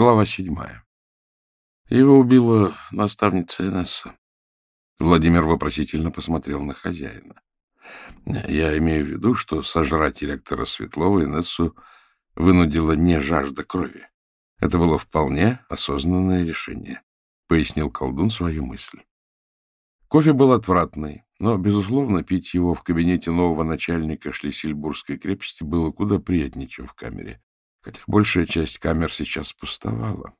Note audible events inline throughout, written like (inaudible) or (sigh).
Глава седьмая. Его убила наставница Инесса. Владимир вопросительно посмотрел на хозяина. Я имею в виду, что сожрать ректора Светлова Инессу вынудила не жажда крови. Это было вполне осознанное решение, — пояснил колдун свою мысль. Кофе был отвратный, но, безусловно, пить его в кабинете нового начальника Шлиссельбургской крепости было куда приятнее, чем в камере хотя большая часть камер сейчас пустовала.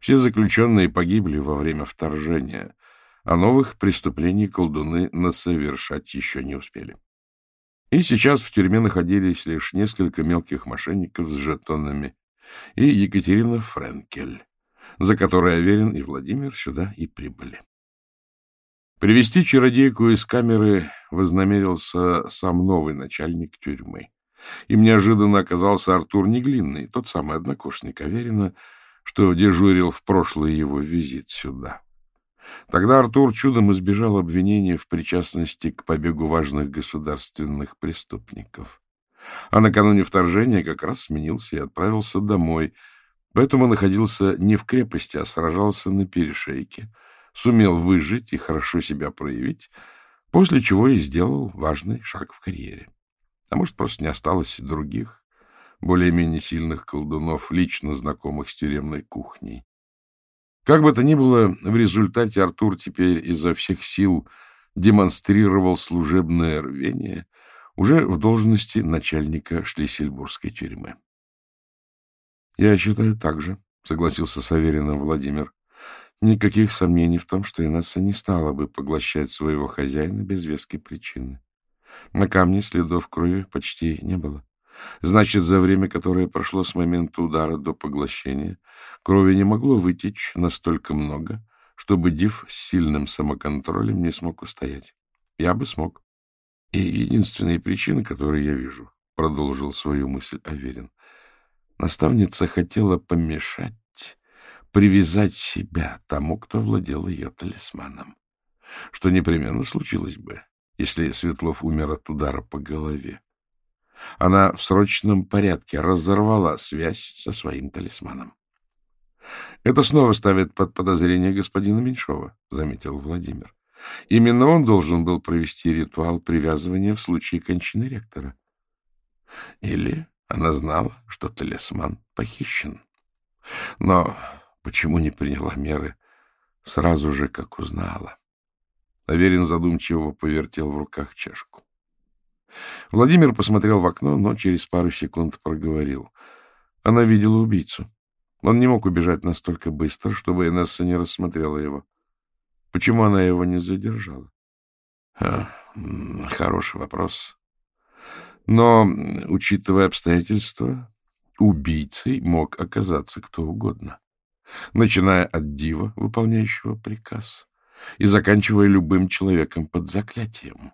Все заключенные погибли во время вторжения, а новых преступлений колдуны насовершать еще не успели. И сейчас в тюрьме находились лишь несколько мелких мошенников с жетонами и Екатерина Френкель, за которой Аверин и Владимир сюда и прибыли. Привести чародейку из камеры вознамерился сам новый начальник тюрьмы. Им неожиданно оказался Артур Неглинный, тот самый однокурсник Аверина, что дежурил в прошлый его визит сюда. Тогда Артур чудом избежал обвинения в причастности к побегу важных государственных преступников. А накануне вторжения как раз сменился и отправился домой, поэтому находился не в крепости, а сражался на перешейке, сумел выжить и хорошо себя проявить, после чего и сделал важный шаг в карьере. А может, просто не осталось других, более-менее сильных колдунов, лично знакомых с тюремной кухней. Как бы то ни было, в результате Артур теперь изо всех сил демонстрировал служебное рвение уже в должности начальника Шлиссельбургской тюрьмы. — Я считаю так же, — согласился с Авериным Владимир. Никаких сомнений в том, что Инесса не стала бы поглощать своего хозяина без веской причины. На камне следов крови почти не было. Значит, за время, которое прошло с момента удара до поглощения, крови не могло вытечь настолько много, чтобы Див с сильным самоконтролем не смог устоять. Я бы смог. И единственная причина, которую я вижу, — продолжил свою мысль Аверин, — наставница хотела помешать, привязать себя тому, кто владел ее талисманом, что непременно случилось бы, если Светлов умер от удара по голове. Она в срочном порядке разорвала связь со своим талисманом. — Это снова ставит под подозрение господина Меньшова, — заметил Владимир. Именно он должен был провести ритуал привязывания в случае кончины ректора. Или она знала, что талисман похищен. Но почему не приняла меры сразу же, как узнала? Аверин задумчиво повертел в руках чашку. Владимир посмотрел в окно, но через пару секунд проговорил. Она видела убийцу. Он не мог убежать настолько быстро, чтобы Инесса не рассмотрела его. Почему она его не задержала? А, хороший вопрос. Но, учитывая обстоятельства, убийцей мог оказаться кто угодно, начиная от дива, выполняющего приказ, и заканчивая любым человеком под заклятием.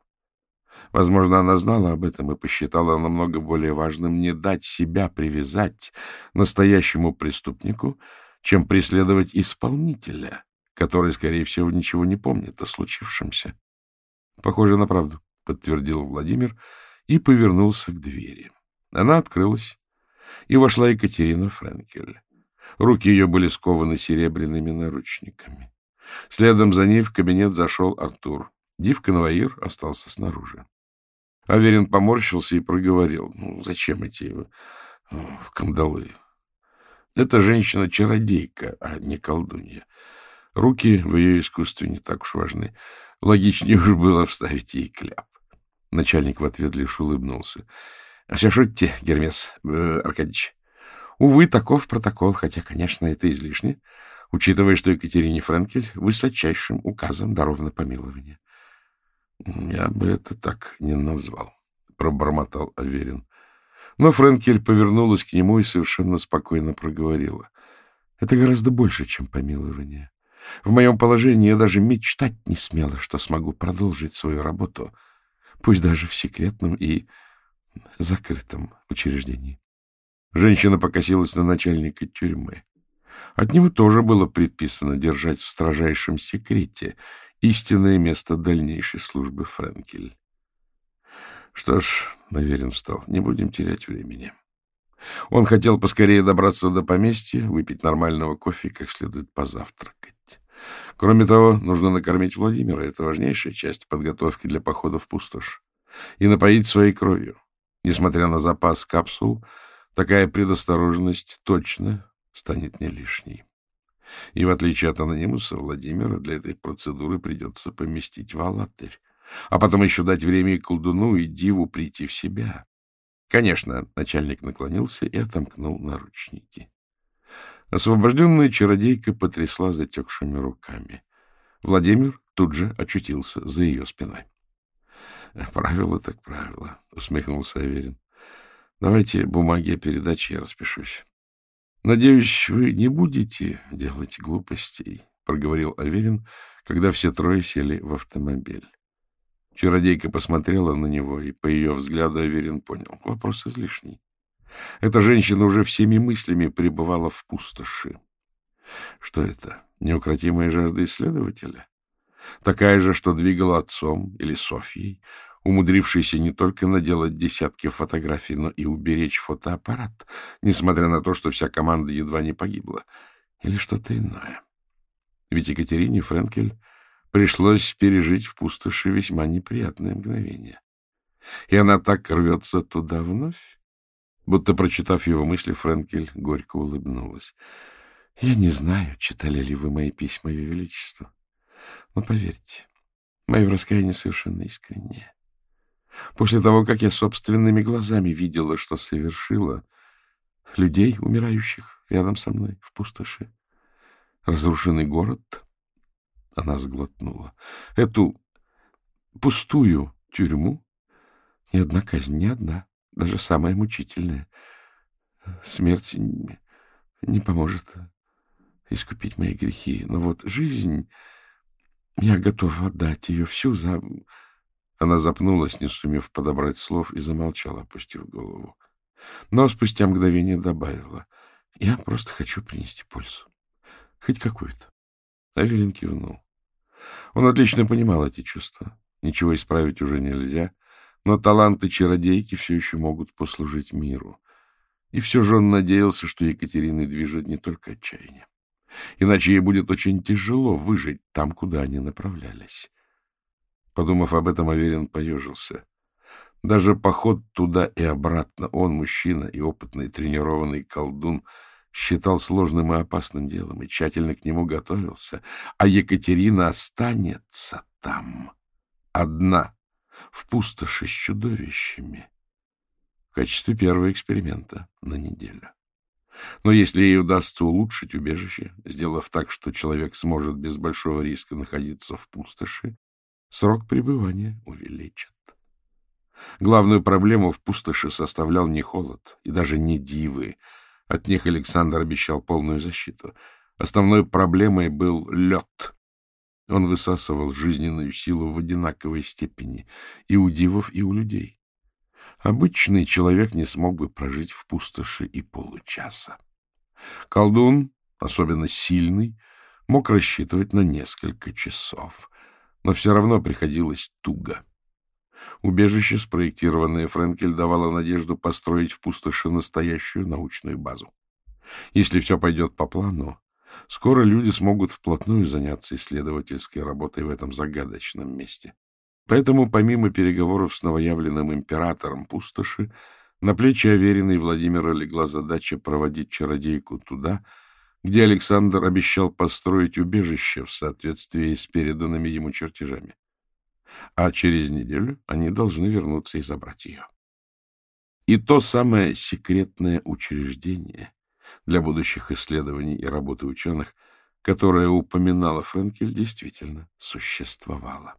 Возможно, она знала об этом и посчитала намного более важным не дать себя привязать настоящему преступнику, чем преследовать исполнителя, который, скорее всего, ничего не помнит о случившемся. — Похоже на правду, — подтвердил Владимир и повернулся к двери. Она открылась, и вошла Екатерина Френкель. Руки ее были скованы серебряными наручниками. Следом за ней в кабинет зашел Артур. Див-конвоир остался снаружи. Аверин поморщился и проговорил. Ну, зачем эти ну, кандалы? Это женщина-чародейка, а не колдунья. Руки в ее искусстве не так уж важны. Логичнее уж было вставить ей кляп. Начальник в ответ лишь улыбнулся. — Все шутите, Гермес э, Аркадьевич. Увы, таков протокол, хотя, конечно, это излишне учитывая, что Екатерине Френкель высочайшим указом даровано помилование. — Я бы это так не назвал, — пробормотал Аверин. Но Френкель повернулась к нему и совершенно спокойно проговорила. — Это гораздо больше, чем помилование. В моем положении я даже мечтать не смела, что смогу продолжить свою работу, пусть даже в секретном и закрытом учреждении. Женщина покосилась на начальника тюрьмы. От него тоже было предписано держать в строжайшем секрете истинное место дальнейшей службы Френкель. Что ж, наверен встал, не будем терять времени. Он хотел поскорее добраться до поместья, выпить нормального кофе и как следует позавтракать. Кроме того, нужно накормить Владимира. Это важнейшая часть подготовки для похода в пустошь. И напоить своей кровью. Несмотря на запас капсул, такая предосторожность точно станет не лишней. И в отличие от анонимуса, Владимира для этой процедуры придется поместить в алатырь, а потом еще дать время колдуну, и диву прийти в себя. Конечно, начальник наклонился и отомкнул наручники. Освобожденная чародейка потрясла затекшими руками. Владимир тут же очутился за ее спиной. — Правило так правило, — усмехнулся Аверин. — Давайте бумаги о передаче, я распишусь. — Надеюсь, вы не будете делать глупостей, — проговорил Аверин, когда все трое сели в автомобиль. Чародейка посмотрела на него, и по ее взгляду Аверин понял. Вопрос излишний. Эта женщина уже всеми мыслями пребывала в пустоши. Что это? Неукротимая жажда исследователя? Такая же, что двигала отцом или Софьей, умудрившейся не только наделать десятки фотографий, но и уберечь фотоаппарат, несмотря на то, что вся команда едва не погибла. Или что-то иное. Ведь Екатерине Френкель пришлось пережить в пустоши весьма неприятное мгновение. И она так рвется туда вновь. Будто, прочитав его мысли, Френкель горько улыбнулась. — Я не знаю, читали ли вы мои письма, Ее Величество. Но поверьте, мое раскаяние совершенно искреннее. После того, как я собственными глазами видела, что совершила, людей, умирающих рядом со мной в пустоши, разрушенный город, она сглотнула, эту пустую тюрьму, ни одна казнь, ни одна даже самое мучительное. Смерть не поможет искупить мои грехи. Но вот жизнь... Я готова отдать ее всю за... Она запнулась, не сумев подобрать слов, и замолчала, опустив голову. Но спустя мгновение добавила. Я просто хочу принести пользу. Хоть какую-то. Аверин кивнул. Он отлично понимал эти чувства. Ничего исправить уже нельзя — но таланты чародейки все еще могут послужить миру. И все же он надеялся, что Екатериной движет не только отчаяние. Иначе ей будет очень тяжело выжить там, куда они направлялись. Подумав об этом, Аверин поежился. Даже поход туда и обратно он, мужчина и опытный тренированный колдун, считал сложным и опасным делом и тщательно к нему готовился. А Екатерина останется там, одна, в пустоши с чудовищами в качестве первого эксперимента на неделю. Но если ей удастся улучшить убежище, сделав так, что человек сможет без большого риска находиться в пустоши, срок пребывания увеличат. Главную проблему в пустоши составлял не холод и даже не дивы. От них Александр обещал полную защиту. Основной проблемой был лед, он высасывал жизненную силу в одинаковой степени и у дивов, и у людей. Обычный человек не смог бы прожить в пустоши и получаса. Колдун, особенно сильный, мог рассчитывать на несколько часов, но все равно приходилось туго. Убежище, спроектированное Френкель, давало надежду построить в пустоши настоящую научную базу. Если все пойдет по плану, Скоро люди смогут вплотную заняться исследовательской работой в этом загадочном месте. Поэтому, помимо переговоров с новоявленным императором пустоши, на плечи Авериной Владимира легла задача проводить чародейку туда, где Александр обещал построить убежище в соответствии с переданными ему чертежами. А через неделю они должны вернуться и забрать ее. И то самое секретное учреждение, для будущих исследований и работы ученых, которая упоминала Френкель, действительно существовала.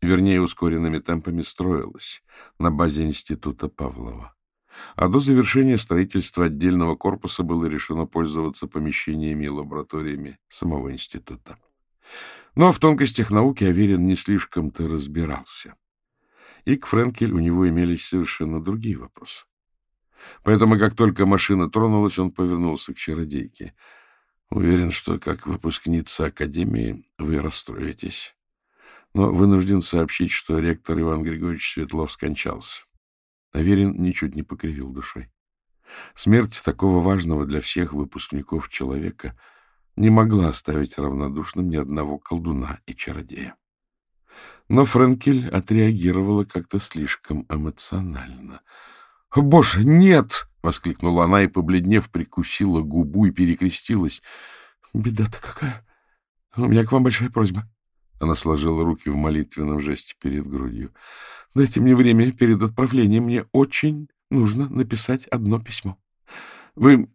Вернее, ускоренными темпами строилась на базе Института Павлова. А до завершения строительства отдельного корпуса было решено пользоваться помещениями и лабораториями самого института. Но в тонкостях науки Аверин не слишком-то разбирался. И к Френкель у него имелись совершенно другие вопросы. Поэтому, как только машина тронулась, он повернулся к чародейке. Уверен, что как выпускница Академии вы расстроитесь. Но вынужден сообщить, что ректор Иван Григорьевич Светлов скончался. Аверин ничуть не покривил душой. Смерть такого важного для всех выпускников человека не могла оставить равнодушным ни одного колдуна и чародея. Но Френкель отреагировала как-то слишком эмоционально. — боже, нет! — воскликнула она и, побледнев, прикусила губу и перекрестилась. — Беда-то какая! У меня к вам большая просьба. Она сложила руки в молитвенном жесте перед грудью. — Дайте мне время перед отправлением. Мне очень нужно написать одно письмо. Вы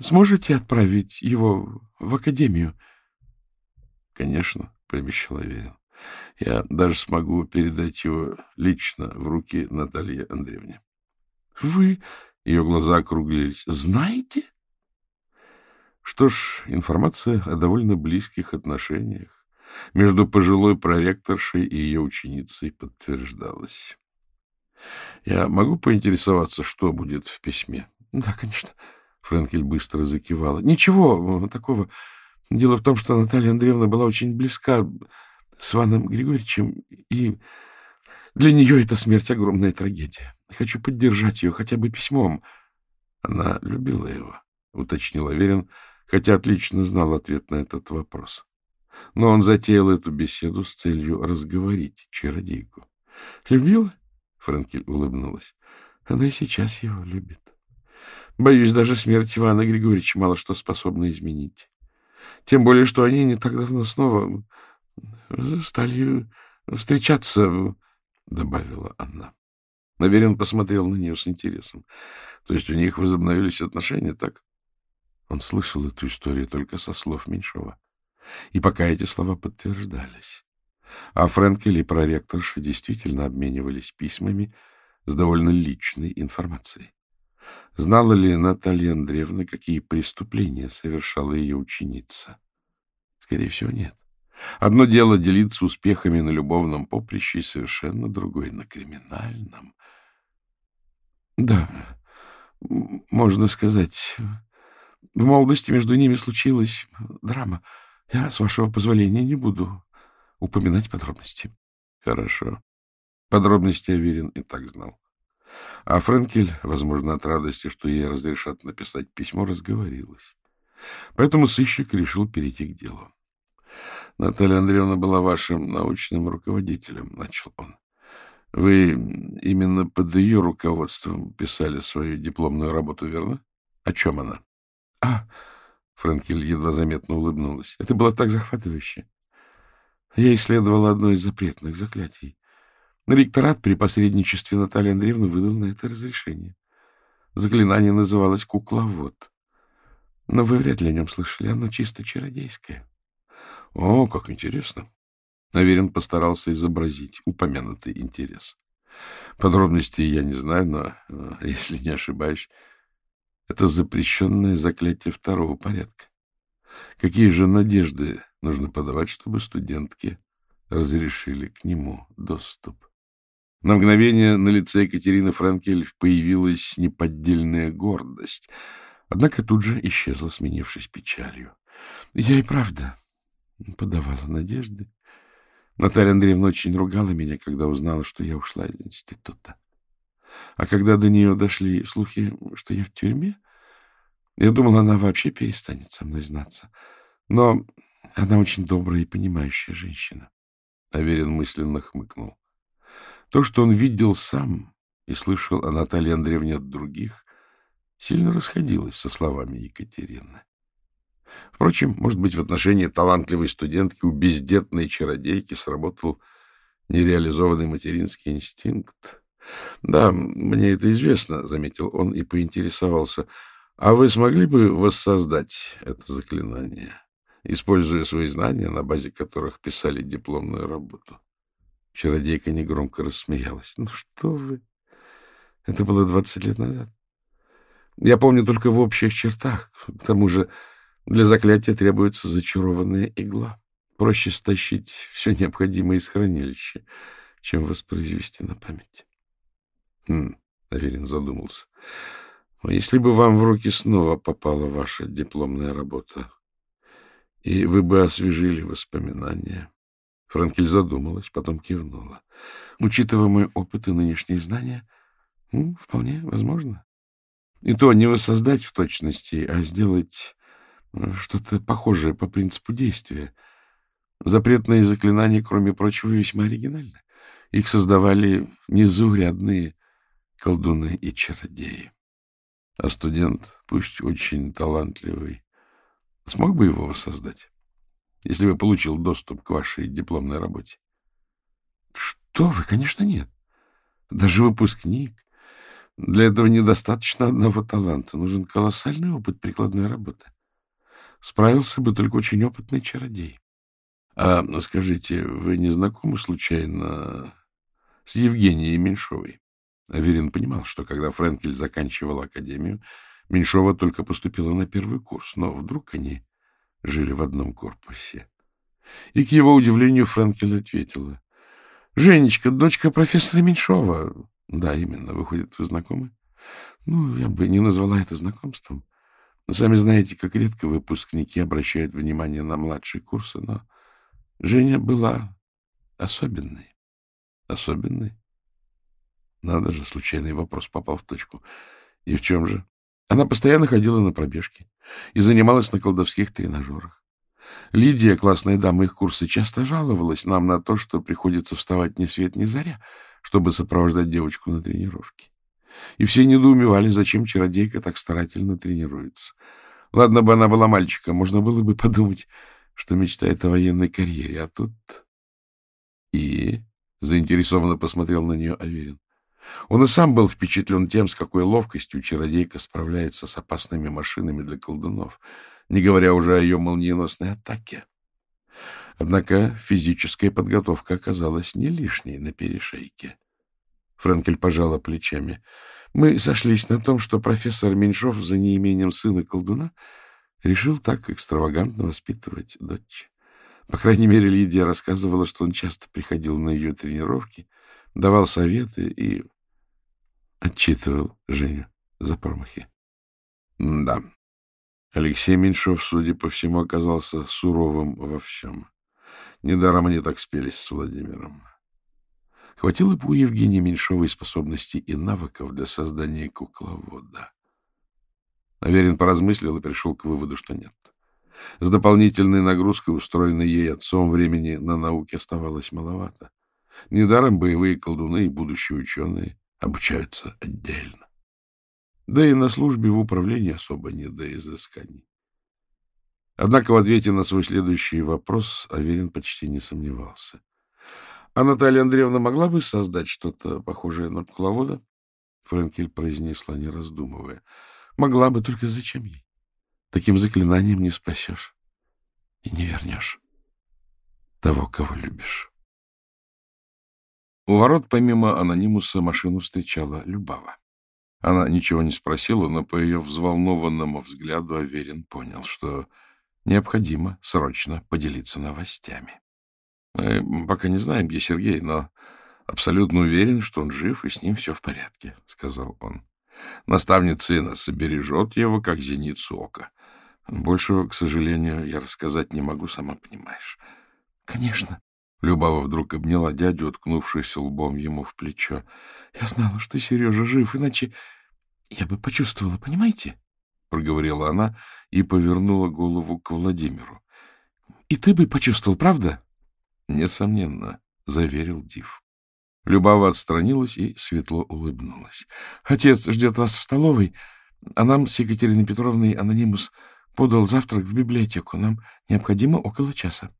сможете отправить его в академию? — Конечно, — пообещал Аверин. — Я даже смогу передать его лично в руки Натальи Андреевне. — Вы... — ее глаза округлились. — Знаете? Что ж, информация о довольно близких отношениях между пожилой проректоршей и ее ученицей подтверждалась. Я могу поинтересоваться, что будет в письме? — Да, конечно. Френкель быстро закивала. — Ничего такого. Дело в том, что Наталья Андреевна была очень близка с Иваном Григорьевичем, и для нее эта смерть — огромная трагедия. Хочу поддержать ее хотя бы письмом. Она любила его, — уточнил Аверин, хотя отлично знал ответ на этот вопрос. Но он затеял эту беседу с целью разговорить чародейку. — Любила? Френкель улыбнулась. Она и сейчас его любит. Боюсь, даже смерть Ивана Григорьевича мало что способна изменить. Тем более, что они не так давно снова стали встречаться, — добавила она. Наверин посмотрел на нее с интересом. То есть у них возобновились отношения, так? Он слышал эту историю только со слов Меньшова. И пока эти слова подтверждались. А Френкель и проректорша действительно обменивались письмами с довольно личной информацией. Знала ли Наталья Андреевна, какие преступления совершала ее ученица? Скорее всего, нет. Одно дело делиться успехами на любовном поприще, и совершенно другое — на криминальном. Да, можно сказать, в молодости между ними случилась драма. Я, с вашего позволения, не буду упоминать подробности. Хорошо. Подробности Аверин и так знал. А Френкель, возможно, от радости, что ей разрешат написать письмо, разговорилась. Поэтому сыщик решил перейти к делу. Наталья Андреевна была вашим научным руководителем, — начал он. Вы именно под ее руководством писали свою дипломную работу, верно? О чем она? — А, Френкель едва заметно улыбнулась. Это было так захватывающе. Я исследовала одно из запретных заклятий. Ректорат при посредничестве Натальи Андреевны выдал на это разрешение. Заклинание называлось «Кукловод». Но вы вряд ли о нем слышали. Оно чисто чародейское. О, как интересно. Наверен постарался изобразить упомянутый интерес. Подробностей я не знаю, но, э, (laughs) если не ошибаюсь, это запрещенное заклятие второго порядка. Какие же надежды нужно подавать, чтобы студентки разрешили к нему доступ? На мгновение на лице Екатерины Франкель появилась неподдельная гордость, однако тут же исчезла, сменившись печалью. Я и правда подавала надежды. Наталья Андреевна очень ругала меня, когда узнала, что я ушла из института. А когда до нее дошли слухи, что я в тюрьме, я думала, она вообще перестанет со мной знаться. Но она очень добрая и понимающая женщина. Аверин мысленно хмыкнул. То, что он видел сам и слышал о Наталье Андреевне от других, сильно расходилось со словами Екатерины. Впрочем, может быть, в отношении талантливой студентки у бездетной чародейки сработал нереализованный материнский инстинкт. — Да, мне это известно, — заметил он и поинтересовался. — А вы смогли бы воссоздать это заклинание, используя свои знания, на базе которых писали дипломную работу? Чародейка негромко рассмеялась. — Ну что вы! Это было двадцать лет назад. Я помню только в общих чертах. К тому же для заклятия требуется зачарованная игла. Проще стащить все необходимое из хранилища, чем воспроизвести на память. Хм, Аверин задумался. Если бы вам в руки снова попала ваша дипломная работа, и вы бы освежили воспоминания. Франкель задумалась, потом кивнула. Учитывая мой опыт и нынешние знания, ну, вполне возможно. И то не воссоздать в точности, а сделать э, что-то похожее по принципу действия. Запретные заклинания, кроме прочего, весьма оригинальны. Их создавали незаурядные колдуны и чародеи. А студент, пусть очень талантливый, смог бы его воссоздать, если бы получил доступ к вашей дипломной работе? Что вы, конечно, нет. Даже выпускник. Для этого недостаточно одного таланта. Нужен колоссальный опыт прикладной работы. Справился бы только очень опытный чародей. А скажите, вы не знакомы случайно с Евгенией Меньшовой? Аверин понимал, что когда Френкель заканчивал академию, Меньшова только поступила на первый курс, но вдруг они жили в одном корпусе. И, к его удивлению, Френкель ответила. — Женечка, дочка профессора Меньшова. — Да, именно. Выходит, вы знакомы? — Ну, я бы не назвала это знакомством. Но сами знаете, как редко выпускники обращают внимание на младшие курсы, но Женя была особенной. Особенной? Надо же, случайный вопрос попал в точку. И в чем же? Она постоянно ходила на пробежки и занималась на колдовских тренажерах. Лидия, классная дама их курса, часто жаловалась нам на то, что приходится вставать ни свет ни заря, чтобы сопровождать девочку на тренировке. И все недоумевали, зачем чародейка так старательно тренируется. Ладно бы она была мальчиком, можно было бы подумать, что мечтает о военной карьере, а тут... И заинтересованно посмотрел на нее Аверин. Он и сам был впечатлен тем, с какой ловкостью чародейка справляется с опасными машинами для колдунов, не говоря уже о ее молниеносной атаке. Однако физическая подготовка оказалась не лишней на перешейке. Френкель пожала плечами. Мы сошлись на том, что профессор Меньшов за неимением сына колдуна решил так экстравагантно воспитывать дочь. По крайней мере, Лидия рассказывала, что он часто приходил на ее тренировки, давал советы и отчитывал Женю за промахи. да, Алексей Меньшов, судя по всему, оказался суровым во всем. Недаром они так спелись с Владимиром. Хватило бы у Евгения Меньшовой способностей и навыков для создания кукловода. Аверин поразмыслил и пришел к выводу, что нет. С дополнительной нагрузкой, устроенной ей отцом, времени на науке оставалось маловато. Недаром боевые колдуны и будущие ученые обучаются отдельно. Да и на службе в управлении особо не до изысканий. Однако в ответе на свой следующий вопрос Аверин почти не сомневался. А Наталья Андреевна могла бы создать что-то похожее на кукловода? Френкель произнесла, не раздумывая. Могла бы, только зачем ей? Таким заклинанием не спасешь и не вернешь того, кого любишь. У ворот, помимо анонимуса, машину встречала Любава. Она ничего не спросила, но по ее взволнованному взгляду Аверин понял, что необходимо срочно поделиться новостями. Мы пока не знаем, где Сергей, но абсолютно уверен, что он жив, и с ним все в порядке, — сказал он. Наставница Инесса бережет его, как зеницу ока. Большего, к сожалению, я рассказать не могу, сама понимаешь. — Конечно, Любава вдруг обняла дядю, уткнувшись лбом ему в плечо. — Я знала, что Сережа жив, иначе я бы почувствовала, понимаете? — проговорила она и повернула голову к Владимиру. — И ты бы почувствовал, правда? — Несомненно, — заверил Див. Любава отстранилась и светло улыбнулась. — Отец ждет вас в столовой, а нам с Екатериной Петровной анонимус подал завтрак в библиотеку. Нам необходимо около часа.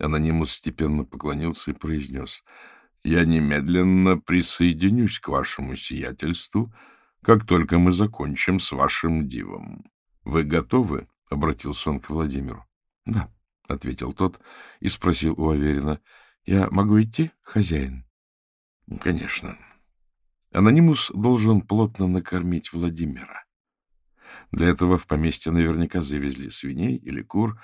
Анонимус степенно поклонился и произнес. — Я немедленно присоединюсь к вашему сиятельству, как только мы закончим с вашим дивом. Вы готовы? — обратился он к Владимиру. — Да, — ответил тот и спросил у Аверина. — Я могу идти, хозяин? — Конечно. Анонимус должен плотно накормить Владимира. Для этого в поместье наверняка завезли свиней или кур,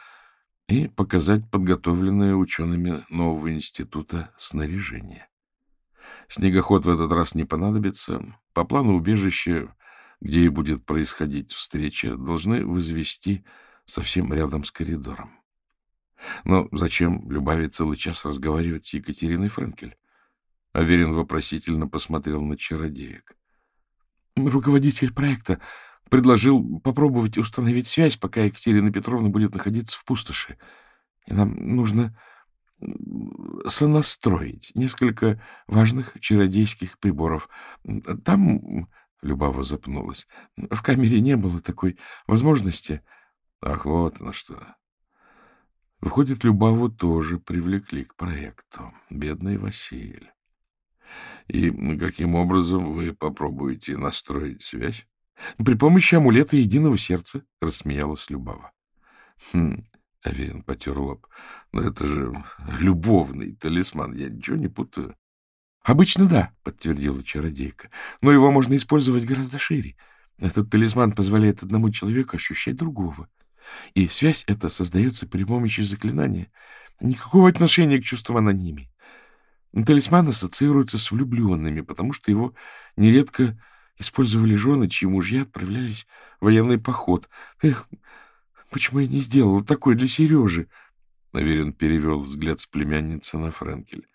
и показать подготовленное учеными нового института снаряжение. Снегоход в этот раз не понадобится. По плану убежища, где и будет происходить встреча, должны возвести совсем рядом с коридором. Но зачем Любави целый час разговаривать с Екатериной Френкель? Аверин вопросительно посмотрел на чародеек. — Руководитель проекта предложил попробовать установить связь, пока Екатерина Петровна будет находиться в пустоши. И нам нужно сонастроить несколько важных чародейских приборов. Там, — Любава запнулась, — в камере не было такой возможности. Ах, вот на что. Выходит, Любаву тоже привлекли к проекту. Бедный Василий. И каким образом вы попробуете настроить связь? При помощи амулета единого сердца, — рассмеялась Любава. Хм, Авен потер лоб. Но это же любовный талисман, я ничего не путаю. Обычно да, подтвердила чародейка, но его можно использовать гораздо шире. Этот талисман позволяет одному человеку ощущать другого. И связь эта создается при помощи заклинания. Никакого отношения к чувствам она не имеет. Талисман ассоциируется с влюбленными, потому что его нередко использовали жены, чьи мужья отправлялись в военный поход. Эх, почему я не сделала такой для Сережи? Наверен перевел взгляд с племянницы на Френкель.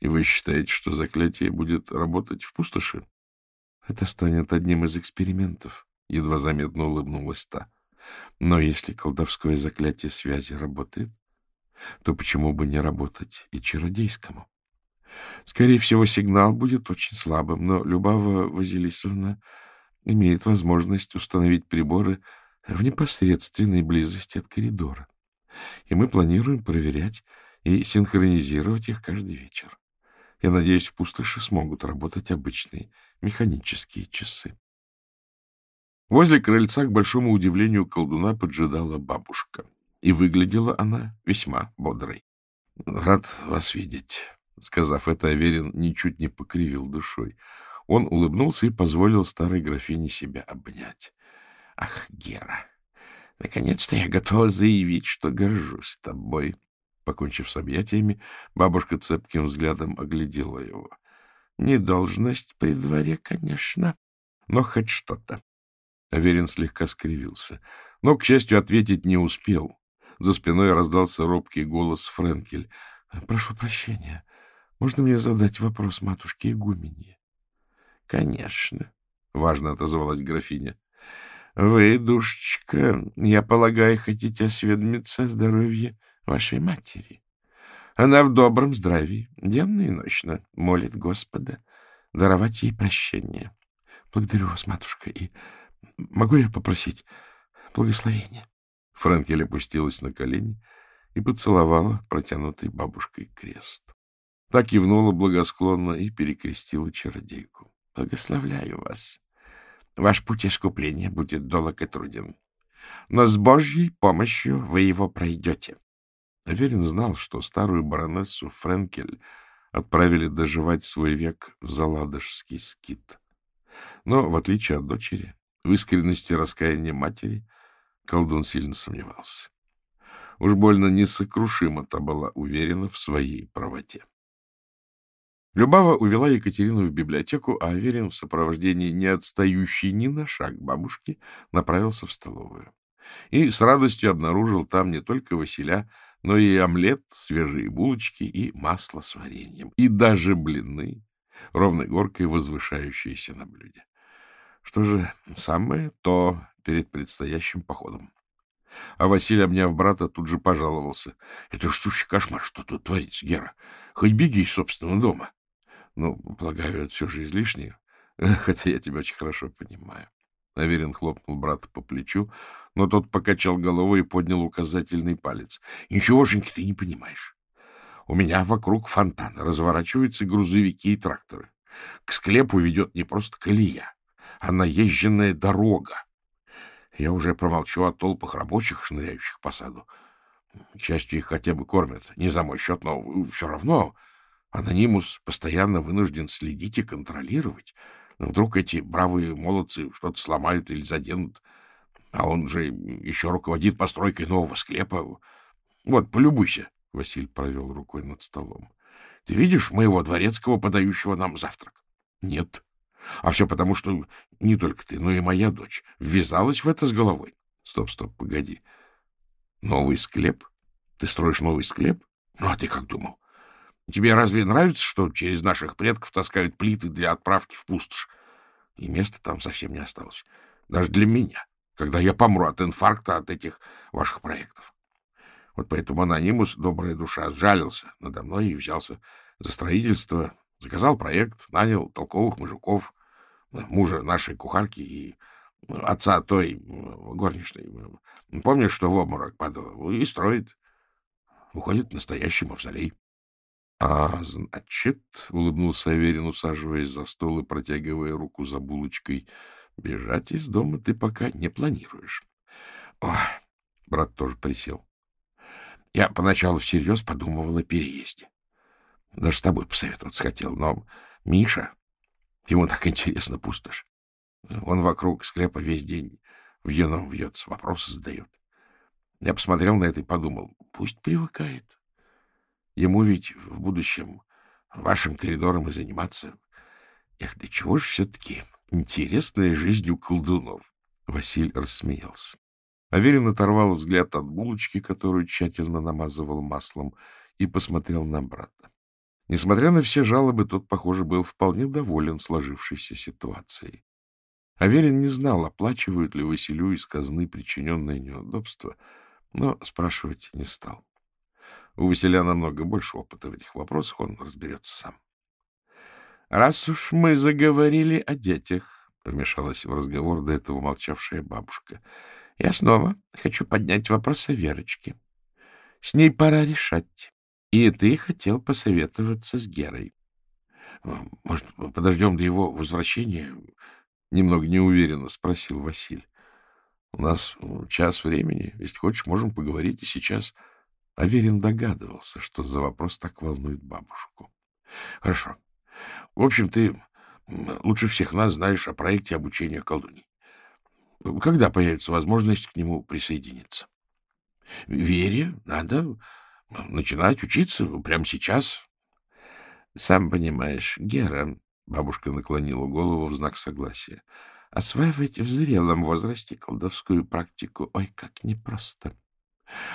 И вы считаете, что заклятие будет работать в пустоши? Это станет одним из экспериментов, едва заметно улыбнулась та. Но если колдовское заклятие связи работает, то почему бы не работать и чародейскому? Скорее всего, сигнал будет очень слабым, но Любава Вазилисовна имеет возможность установить приборы в непосредственной близости от коридора. И мы планируем проверять и синхронизировать их каждый вечер. Я надеюсь, в пустоши смогут работать обычные механические часы. Возле крыльца, к большому удивлению колдуна, поджидала бабушка. И выглядела она весьма бодрой. — Рад вас видеть. Сказав это, Аверин ничуть не покривил душой. Он улыбнулся и позволил старой графине себя обнять. — Ах, Гера, наконец-то я готова заявить, что горжусь тобой. Покончив с объятиями, бабушка цепким взглядом оглядела его. — Не должность при дворе, конечно, но хоть что-то. Аверин слегка скривился, но, к счастью, ответить не успел. За спиной раздался робкий голос Френкель. — Прошу прощения. Можно мне задать вопрос матушке Игуменье? — Конечно, — важно отозвалась графиня. — Вы, душечка, я полагаю, хотите осведомиться о здоровье вашей матери. Она в добром здравии, денно и ночно молит Господа даровать ей прощение. Благодарю вас, матушка, и могу я попросить благословения? Фрэнкель опустилась на колени и поцеловала протянутый бабушкой крест. Так кивнула благосклонно и перекрестила чародейку. — Благословляю вас. Ваш путь искупления будет долг и труден. Но с Божьей помощью вы его пройдете. Аверин знал, что старую баронессу Френкель отправили доживать свой век в заладожский скит. Но, в отличие от дочери, в искренности раскаяния матери колдун сильно сомневался. Уж больно несокрушимо-то была уверена в своей правоте. Любава увела Екатерину в библиотеку, а Аверин в сопровождении не отстающей ни на шаг бабушки направился в столовую. И с радостью обнаружил там не только Василя, но и омлет, свежие булочки и масло с вареньем, и даже блины, ровной горкой возвышающиеся на блюде. Что же, самое то перед предстоящим походом. А Василий, обняв брата, тут же пожаловался. — Это ж сущий кошмар, что тут творится, Гера. Хоть беги из собственного дома. Ну, полагаю, это все же излишнее, (laughs) хотя я тебя очень хорошо понимаю. Аверин хлопнул брата по плечу, но тот покачал головой и поднял указательный палец. — Ничегошеньки ты не понимаешь. У меня вокруг фонтана разворачиваются грузовики и тракторы. К склепу ведет не просто колея, а наезженная дорога. Я уже промолчу о толпах рабочих, шныряющих по саду. К счастью, их хотя бы кормят. Не за мой счет, но все равно Анонимус постоянно вынужден следить и контролировать. Вдруг эти бравые молодцы что-то сломают или заденут. А он же еще руководит постройкой нового склепа. Вот, полюбуйся. Василь провел рукой над столом. Ты видишь моего дворецкого, подающего нам завтрак? Нет. А все потому, что не только ты, но и моя дочь ввязалась в это с головой. Стоп, стоп, погоди. Новый склеп? Ты строишь новый склеп? Ну, а ты как думал? Тебе разве нравится, что через наших предков таскают плиты для отправки в пустошь? И места там совсем не осталось. даже для меня, когда я помру от инфаркта от этих ваших проектов. Вот поэтому анонимус, добрая душа, сжалился надо мной и взялся за строительство, заказал проект, нанял толковых мужиков, мужа нашей кухарки и отца той горничной. Помнишь, что в обморок падал? И строит. Уходит настоящий мавзолей. — А, значит, — улыбнулся Аверин, усаживаясь за стол и протягивая руку за булочкой, — бежать из дома ты пока не планируешь. — Ох, брат тоже присел. Я поначалу всерьез подумывал о переезде. Даже с тобой посоветоваться хотел, но Миша, ему так интересно пустошь. Он вокруг склепа весь день в юном вьется, вопросы задает. Я посмотрел на это и подумал, пусть привыкает. Ему ведь в будущем вашим коридором и заниматься. Эх, да чего же все-таки интересная жизнь у колдунов? Василь рассмеялся. Аверин оторвал взгляд от булочки, которую тщательно намазывал маслом, и посмотрел на брата. Несмотря на все жалобы, тот, похоже, был вполне доволен сложившейся ситуацией. Аверин не знал, оплачивают ли Василю из казны причиненное неудобство, но спрашивать не стал. У Василя намного больше опыта в этих вопросах, он разберется сам. — Раз уж мы заговорили о детях, — вмешалась в разговор до этого молчавшая бабушка, — я снова хочу поднять вопрос о Верочке. С ней пора решать. И ты хотел посоветоваться с Герой. — Может, подождем до его возвращения? — немного неуверенно спросил Василь. — У нас ну, час времени. Если хочешь, можем поговорить и сейчас. Аверин догадывался, что за вопрос так волнует бабушку. — Хорошо. В общем, ты лучше всех нас знаешь о проекте обучения колдуний. Когда появится возможность к нему присоединиться? — Вере надо начинать учиться прямо сейчас. — Сам понимаешь, Гера, — бабушка наклонила голову в знак согласия, — осваивать в зрелом возрасте колдовскую практику, ой, как непросто.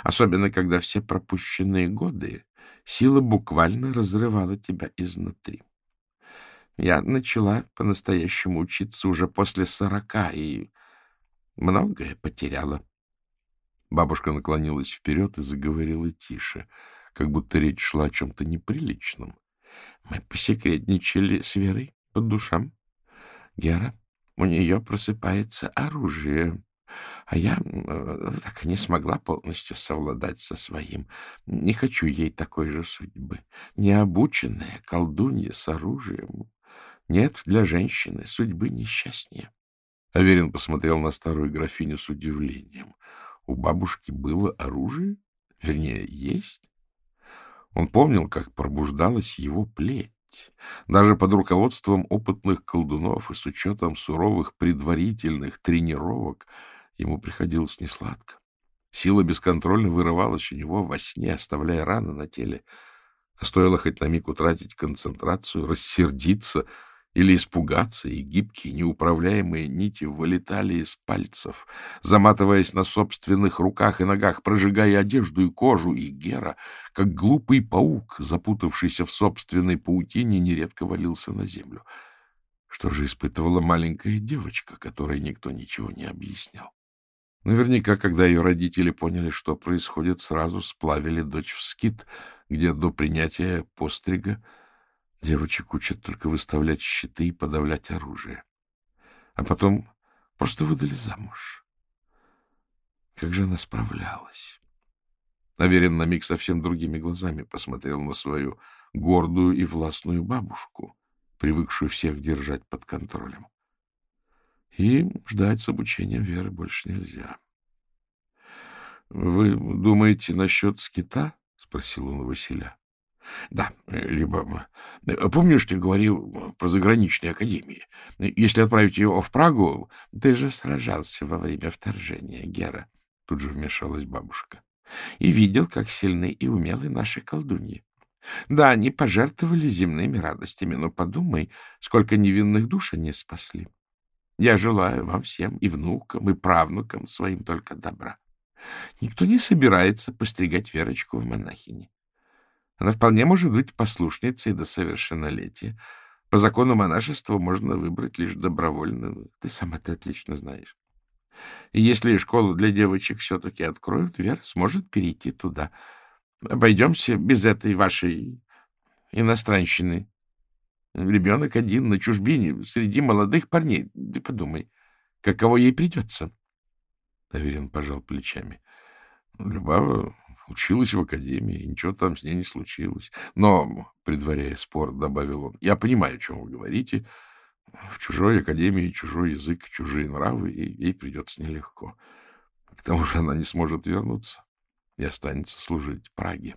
Особенно, когда все пропущенные годы сила буквально разрывала тебя изнутри. Я начала по-настоящему учиться уже после сорока и многое потеряла. Бабушка наклонилась вперед и заговорила тише, как будто речь шла о чем-то неприличном. Мы посекретничали с Верой по душам. Гера, у нее просыпается оружие, а я э, так и не смогла полностью совладать со своим. Не хочу ей такой же судьбы. Необученная колдунья с оружием. Нет для женщины судьбы несчастнее. Аверин посмотрел на старую графиню с удивлением. У бабушки было оружие? Вернее, есть? Он помнил, как пробуждалась его плеть. Даже под руководством опытных колдунов и с учетом суровых предварительных тренировок ему приходилось несладко. Сила бесконтрольно вырывалась у него во сне, оставляя раны на теле. А стоило хоть на миг утратить концентрацию, рассердиться — или испугаться, и гибкие неуправляемые нити вылетали из пальцев, заматываясь на собственных руках и ногах, прожигая одежду и кожу, и Гера, как глупый паук, запутавшийся в собственной паутине, нередко валился на землю. Что же испытывала маленькая девочка, которой никто ничего не объяснял? Наверняка, когда ее родители поняли, что происходит, сразу сплавили дочь в скит, где до принятия пострига Девочек учат только выставлять щиты и подавлять оружие. А потом просто выдали замуж. Как же она справлялась? Аверин на миг совсем другими глазами посмотрел на свою гордую и властную бабушку, привыкшую всех держать под контролем. И ждать с обучением Веры больше нельзя. — Вы думаете насчет скита? — спросил он у Василя. Да, либо... Э, помнишь, ты говорил про заграничные академии? Если отправить его в Прагу... Ты же сражался во время вторжения, Гера. Тут же вмешалась бабушка. И видел, как сильны и умелы наши колдуньи. Да, они пожертвовали земными радостями, но подумай, сколько невинных душ они спасли. Я желаю вам всем, и внукам, и правнукам своим только добра. Никто не собирается постригать Верочку в монахини. Она вполне может быть послушницей до совершеннолетия. По закону монашества можно выбрать лишь добровольно. Ты сам это отлично знаешь. И если школу для девочек все-таки откроют, Вера сможет перейти туда. Обойдемся без этой вашей иностранщины. Ребенок один на чужбине, среди молодых парней. Ты подумай, каково ей придется. Аверин пожал плечами. Любава училась в академии, ничего там с ней не случилось. Но, предваряя спор, добавил он, я понимаю, о чем вы говорите. В чужой академии чужой язык, чужие нравы, и ей придется нелегко. К тому же она не сможет вернуться и останется служить Праге.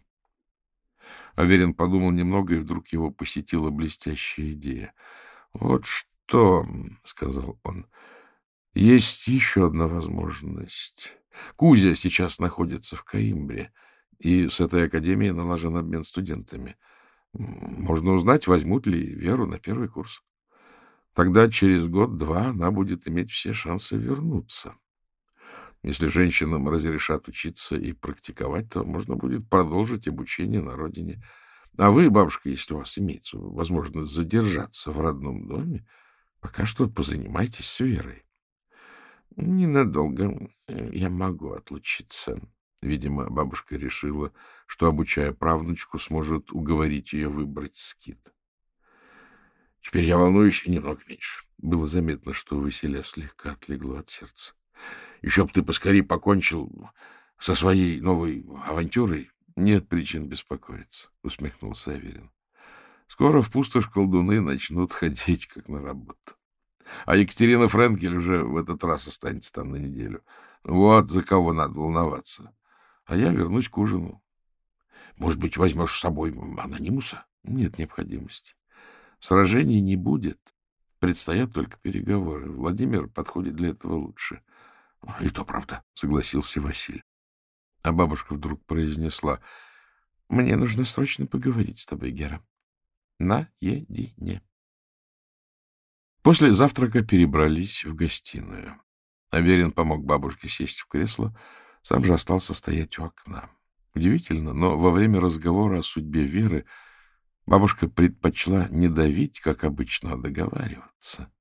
Аверин подумал немного, и вдруг его посетила блестящая идея. — Вот что, — сказал он, — есть еще одна возможность. Кузя сейчас находится в Каимбре, и с этой академией налажен обмен студентами. Можно узнать, возьмут ли Веру на первый курс. Тогда через год-два она будет иметь все шансы вернуться. Если женщинам разрешат учиться и практиковать, то можно будет продолжить обучение на родине. А вы, бабушка, если у вас имеется возможность задержаться в родном доме, пока что позанимайтесь с Верой. Ненадолго я могу отлучиться. Видимо, бабушка решила, что, обучая правнучку, сможет уговорить ее выбрать скит. Теперь я волнуюсь немного меньше. Было заметно, что Василия слегка отлегло от сердца. Еще бы ты поскорее покончил со своей новой авантюрой. Нет причин беспокоиться, — усмехнулся Аверин. Скоро в пустошь колдуны начнут ходить, как на работу. А Екатерина Френкель уже в этот раз останется там на неделю. Вот за кого надо волноваться. А я вернусь к ужину. Может быть, возьмешь с собой анонимуса? Нет необходимости. Сражений не будет. Предстоят только переговоры. Владимир подходит для этого лучше. — И то правда, — согласился Василий. А бабушка вдруг произнесла. — Мне нужно срочно поговорить с тобой, Гера. Наедине. После завтрака перебрались в гостиную. Аверин помог бабушке сесть в кресло, сам же остался стоять у окна. Удивительно, но во время разговора о судьбе Веры бабушка предпочла не давить, как обычно, а договариваться.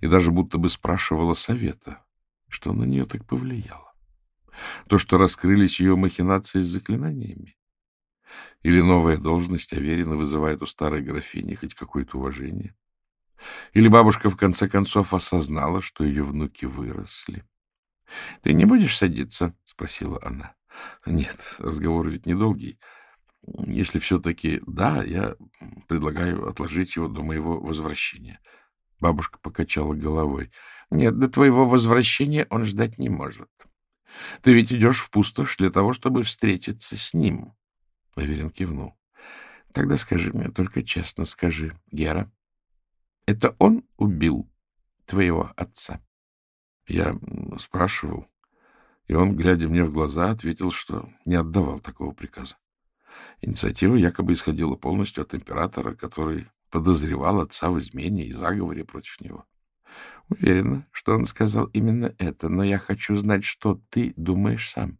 И даже будто бы спрашивала совета, что на нее так повлияло. То, что раскрылись ее махинации с заклинаниями. Или новая должность Аверина вызывает у старой графини хоть какое-то уважение. Или бабушка в конце концов осознала, что ее внуки выросли. — Ты не будешь садиться? — спросила она. — Нет, разговор ведь недолгий. Если все-таки да, я предлагаю отложить его до моего возвращения. Бабушка покачала головой. — Нет, до твоего возвращения он ждать не может. Ты ведь идешь в пустошь для того, чтобы встретиться с ним. Аверин кивнул. — Тогда скажи мне, только честно скажи, Гера, это он убил твоего отца? Я спрашивал, и он, глядя мне в глаза, ответил, что не отдавал такого приказа. Инициатива якобы исходила полностью от императора, который подозревал отца в измене и заговоре против него. Уверена, что он сказал именно это, но я хочу знать, что ты думаешь сам.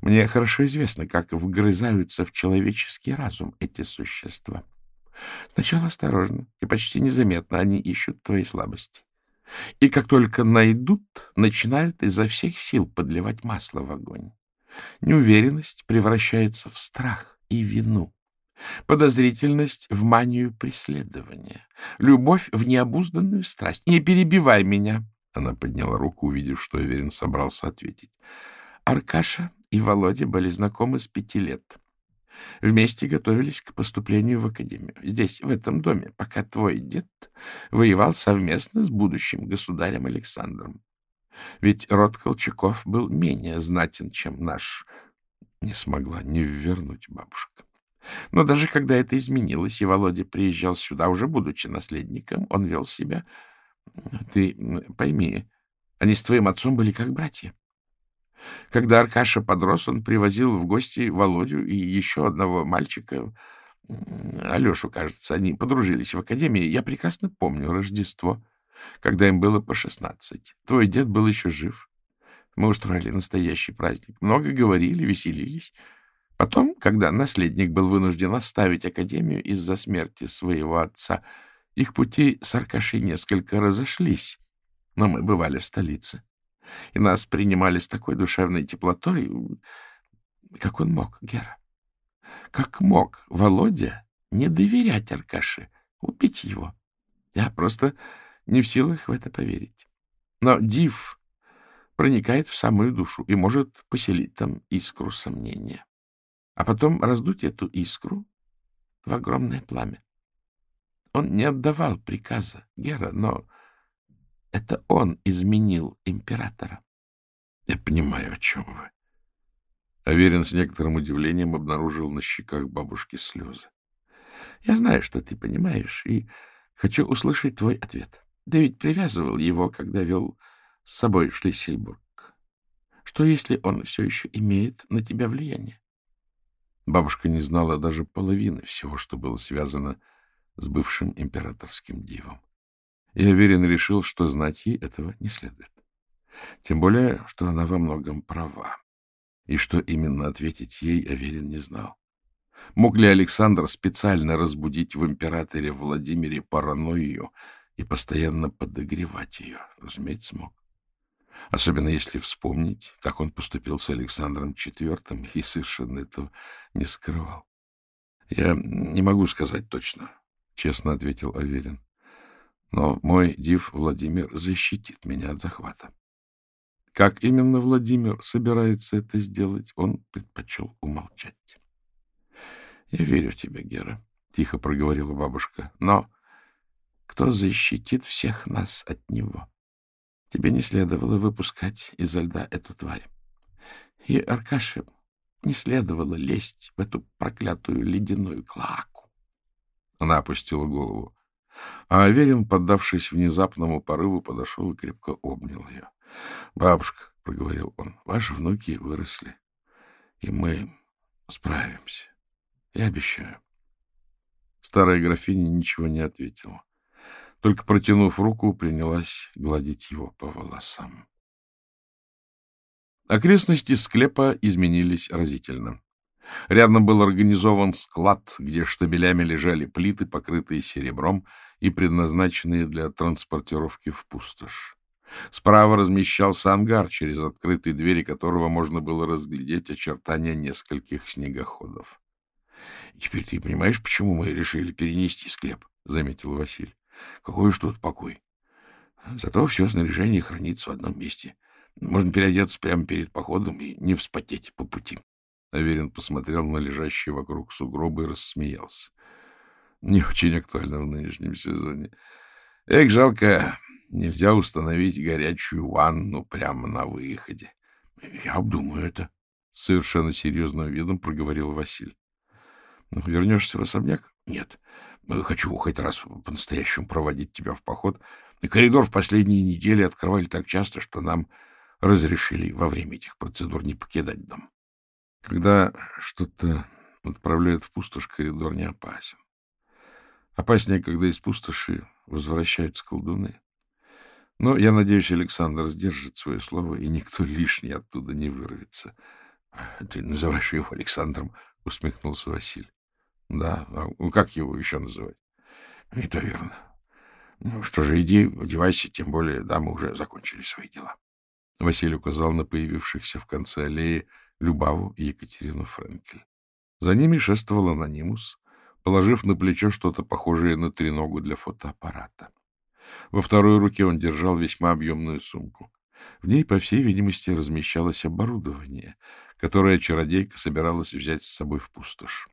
Мне хорошо известно, как вгрызаются в человеческий разум эти существа. Сначала осторожно и почти незаметно они ищут твои слабости. И как только найдут, начинают изо всех сил подливать масло в огонь. Неуверенность превращается в страх и вину. Подозрительность в манию преследования. Любовь в необузданную страсть. Не перебивай меня. Она подняла руку, увидев, что Эверин собрался ответить. Аркаша и Володя были знакомы с пяти лет. Вместе готовились к поступлению в академию. Здесь, в этом доме, пока твой дед воевал совместно с будущим государем Александром. Ведь род Колчаков был менее знатен, чем наш. Не смогла не ввернуть бабушка. Но даже когда это изменилось, и Володя приезжал сюда, уже будучи наследником, он вел себя... Ты пойми, они с твоим отцом были как братья. Когда Аркаша подрос, он привозил в гости Володю и еще одного мальчика, Алешу, кажется. Они подружились в академии. Я прекрасно помню Рождество, когда им было по шестнадцать. Твой дед был еще жив. Мы устроили настоящий праздник. Много говорили, веселились. Потом, когда наследник был вынужден оставить академию из-за смерти своего отца, их пути с Аркашей несколько разошлись, но мы бывали в столице. и нас принимали с такой душевной теплотой, как он мог, Гера. Как мог Володя не доверять Аркаше, убить его? Я просто не в силах в это поверить. Но Див проникает в самую душу и может поселить там искру сомнения. А потом раздуть эту искру в огромное пламя. Он не отдавал приказа, Гера, но это он изменил императора. Я понимаю, о чем вы. Аверин с некоторым удивлением обнаружил на щеках бабушки слезы. Я знаю, что ты понимаешь, и хочу услышать твой ответ. Ты ведь привязывал его, когда вел с собой Шлиссельбург. Что, если он все еще имеет на тебя влияние? Бабушка не знала даже половины всего, что было связано с бывшим императорским дивом. И Аверин решил, что знать ей этого не следует. Тем более, что она во многом права. И что именно ответить ей Аверин не знал. Мог ли Александр специально разбудить в императоре Владимире паранойю и постоянно подогревать ее? Разумеется, мог. Особенно если вспомнить, как он поступил с Александром IV и совершенно этого не скрывал. — Я не могу сказать точно, — честно ответил Аверин. — Но мой див Владимир защитит меня от захвата. Как именно Владимир собирается это сделать, он предпочел умолчать. — Я верю в тебя, Гера, — тихо проговорила бабушка. — Но кто защитит всех нас от него? Тебе не следовало выпускать изо льда эту тварь. И Аркаше не следовало лезть в эту проклятую ледяную клаку. Она опустила голову. А Аверин, поддавшись внезапному порыву, подошел и крепко обнял ее. — Бабушка, — проговорил он, — ваши внуки выросли, и мы справимся. Я обещаю. Старая графиня ничего не ответила. Только протянув руку, принялась гладить его по волосам. Окрестности склепа изменились разительно. Рядом был организован склад, где штабелями лежали плиты, покрытые серебром и предназначенные для транспортировки в пустошь. Справа размещался ангар, через открытые двери которого можно было разглядеть очертания нескольких снегоходов. — Теперь ты понимаешь, почему мы решили перенести склеп? — заметил Василий. — Какой уж тут покой. Зато все снаряжение хранится в одном месте. Можно переодеться прямо перед походом и не вспотеть по пути. Аверин посмотрел на лежащие вокруг сугробы и рассмеялся. Не очень актуально в нынешнем сезоне. Эх, жалко, нельзя установить горячую ванну прямо на выходе. — Я обдумаю это, — совершенно серьезным видом проговорил Василь. — Вернешься в особняк? — Нет. Хочу хоть раз по-настоящему проводить тебя в поход. Коридор в последние недели открывали так часто, что нам разрешили во время этих процедур не покидать дом. Когда что-то отправляют в пустошь, коридор не опасен. Опаснее, когда из пустоши возвращаются колдуны. Но я надеюсь, Александр сдержит свое слово, и никто лишний оттуда не вырвется. — Ты называешь его Александром? — усмехнулся Василий. — Да, а как его еще называть? — Это верно. Ну что же, иди, одевайся, тем более дамы уже закончили свои дела. Василий указал на появившихся в конце аллеи Любаву и Екатерину Френкель. За ними шествовал анонимус, положив на плечо что-то похожее на треногу для фотоаппарата. Во второй руке он держал весьма объемную сумку. В ней, по всей видимости, размещалось оборудование, которое чародейка собиралась взять с собой в пустошь.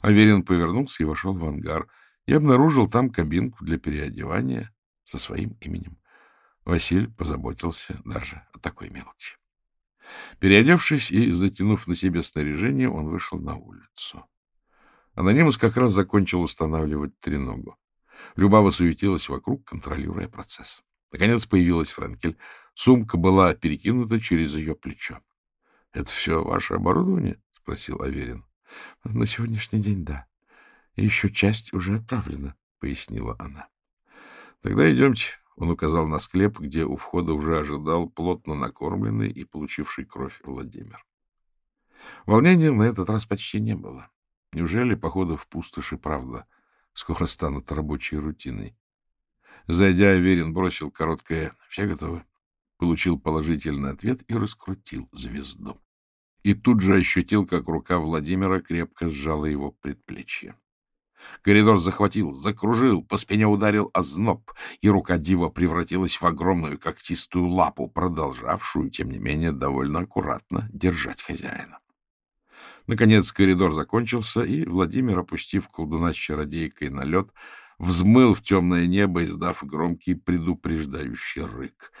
Аверин повернулся и вошел в ангар, и обнаружил там кабинку для переодевания со своим именем. Василь позаботился даже о такой мелочи. Переодевшись и затянув на себе снаряжение, он вышел на улицу. Анонимус как раз закончил устанавливать треногу. Любава суетилась вокруг, контролируя процесс. Наконец появилась Френкель. Сумка была перекинута через ее плечо. — Это все ваше оборудование? — спросил Аверин. — На сегодняшний день — да. И еще часть уже отправлена, — пояснила она. — Тогда идемте. Он указал на склеп, где у входа уже ожидал плотно накормленный и получивший кровь Владимир. Волнения на этот раз почти не было. Неужели походы в пустоши, правда, скоро станут рабочей рутиной? Зайдя, Аверин бросил короткое «Все готовы?» получил положительный ответ и раскрутил звезду. И тут же ощутил, как рука Владимира крепко сжала его предплечье. Коридор захватил, закружил, по спине ударил озноб, и рука Дива превратилась в огромную когтистую лапу, продолжавшую, тем не менее, довольно аккуратно держать хозяина. Наконец коридор закончился, и Владимир, опустив колдуна с чародейкой на лед, взмыл в темное небо, издав громкий предупреждающий рык.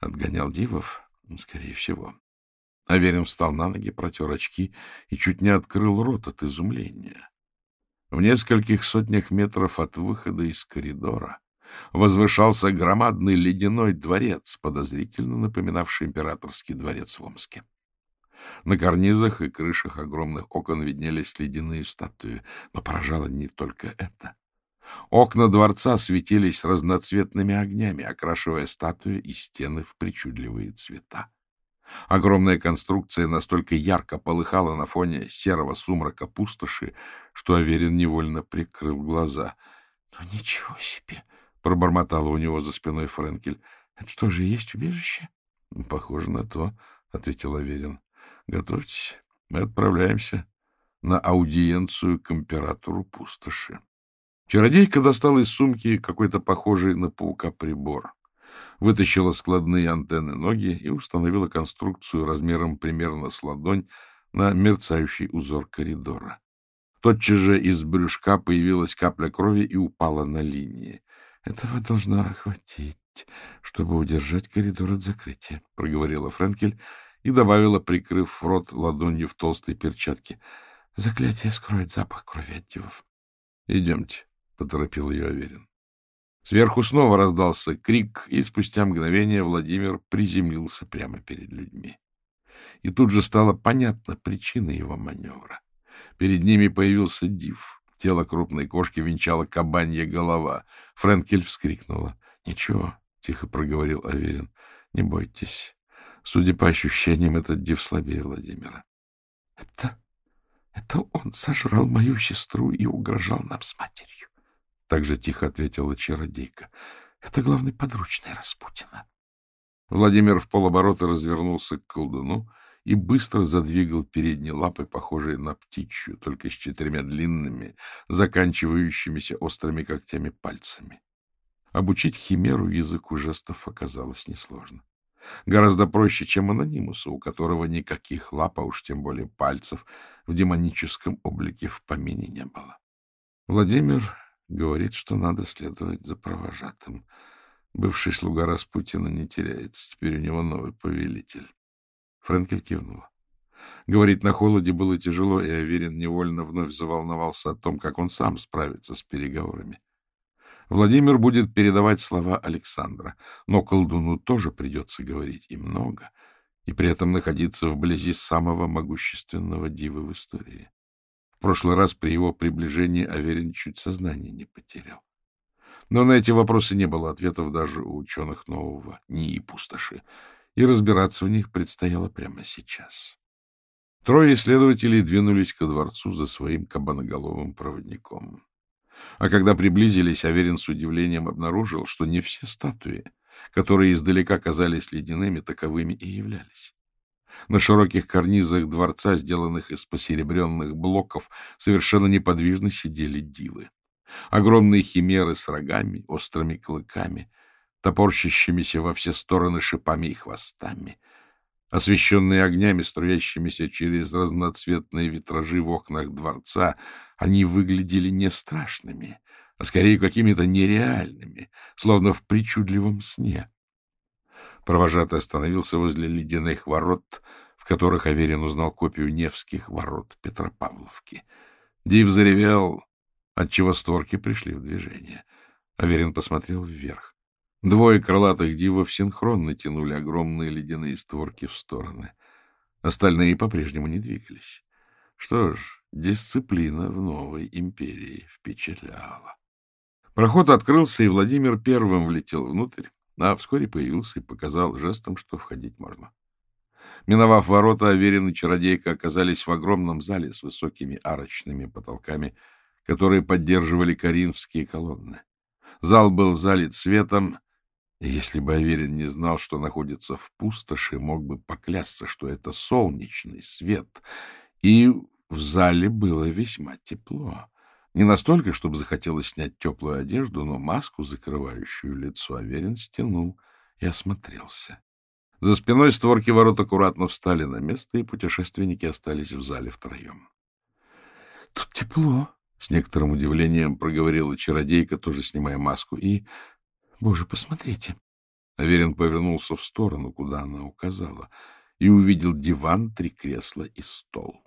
Отгонял дивов? Скорее всего. Аверин встал на ноги, протер очки и чуть не открыл рот от изумления. В нескольких сотнях метров от выхода из коридора возвышался громадный ледяной дворец, подозрительно напоминавший императорский дворец в Омске. На карнизах и крышах огромных окон виднелись ледяные статуи, но поражало не только это. Окна дворца светились разноцветными огнями, окрашивая статуи и стены в причудливые цвета. Огромная конструкция настолько ярко полыхала на фоне серого сумрака пустоши, что Аверин невольно прикрыл глаза. — Ну, ничего себе! — пробормотала у него за спиной Френкель. — Это что же, есть убежище? — Похоже на то, — ответил Аверин. — Готовьтесь, мы отправляемся на аудиенцию к императору пустоши. Чародейка достала из сумки какой-то похожий на паука прибор вытащила складные антенны ноги и установила конструкцию размером примерно с ладонь на мерцающий узор коридора. Тотчас же из брюшка появилась капля крови и упала на линии. — Этого должно хватить, чтобы удержать коридор от закрытия, — проговорила Френкель и добавила, прикрыв рот ладонью в толстой перчатке. — Заклятие скроет запах крови от дивов. — Идемте, — поторопил ее Аверин. Сверху снова раздался крик, и спустя мгновение Владимир приземлился прямо перед людьми. И тут же стала понятна причина его маневра. Перед ними появился Див. Тело крупной кошки венчала кабанья голова. Френкель вскрикнула. — Ничего, — тихо проговорил Аверин, — не бойтесь. Судя по ощущениям, этот Див слабее Владимира. — Это... это он сожрал мою сестру и угрожал нам с матерью. — так же тихо ответила чародейка. — Это главный подручный Распутина. Владимир в полоборота развернулся к колдуну и быстро задвигал передние лапы, похожие на птичью, только с четырьмя длинными, заканчивающимися острыми когтями пальцами. Обучить химеру языку жестов оказалось несложно. Гораздо проще, чем анонимусу, у которого никаких лап, а уж тем более пальцев, в демоническом облике в помине не было. Владимир Говорит, что надо следовать за провожатым. Бывший слуга Распутина не теряется. Теперь у него новый повелитель. Френкель кивнула. Говорит, на холоде было тяжело, и Аверин невольно вновь заволновался о том, как он сам справится с переговорами. Владимир будет передавать слова Александра, но колдуну тоже придется говорить и много, и при этом находиться вблизи самого могущественного дива в истории. В прошлый раз при его приближении Аверин чуть сознание не потерял. Но на эти вопросы не было ответов даже у ученых нового НИИ пустоши, и разбираться в них предстояло прямо сейчас. Трое исследователей двинулись ко дворцу за своим кабаноголовым проводником. А когда приблизились, Аверин с удивлением обнаружил, что не все статуи, которые издалека казались ледяными, таковыми и являлись. На широких карнизах дворца, сделанных из посеребренных блоков, совершенно неподвижно сидели дивы. Огромные химеры с рогами, острыми клыками, топорщащимися во все стороны шипами и хвостами. Освещенные огнями, струящимися через разноцветные витражи в окнах дворца, они выглядели не страшными, а скорее какими-то нереальными, словно в причудливом сне. Провожатый остановился возле ледяных ворот, в которых Аверин узнал копию Невских ворот Петропавловки. Див заревел, отчего створки пришли в движение. Аверин посмотрел вверх. Двое крылатых дивов синхронно тянули огромные ледяные створки в стороны. Остальные по-прежнему не двигались. Что ж, дисциплина в новой империи впечатляла. Проход открылся, и Владимир первым влетел внутрь а вскоре появился и показал жестом, что входить можно. Миновав ворота, Аверин и Чародейка оказались в огромном зале с высокими арочными потолками, которые поддерживали коринфские колонны. Зал был залит светом, И если бы Аверин не знал, что находится в пустоши, мог бы поклясться, что это солнечный свет. И в зале было весьма тепло. Не настолько, чтобы захотелось снять теплую одежду, но маску, закрывающую лицо, Аверин стянул и осмотрелся. За спиной створки ворот аккуратно встали на место, и путешественники остались в зале втроем. — Тут тепло, — с некоторым удивлением проговорила чародейка, тоже снимая маску. — И, боже, посмотрите. Аверин повернулся в сторону, куда она указала, и увидел диван, три кресла и стол.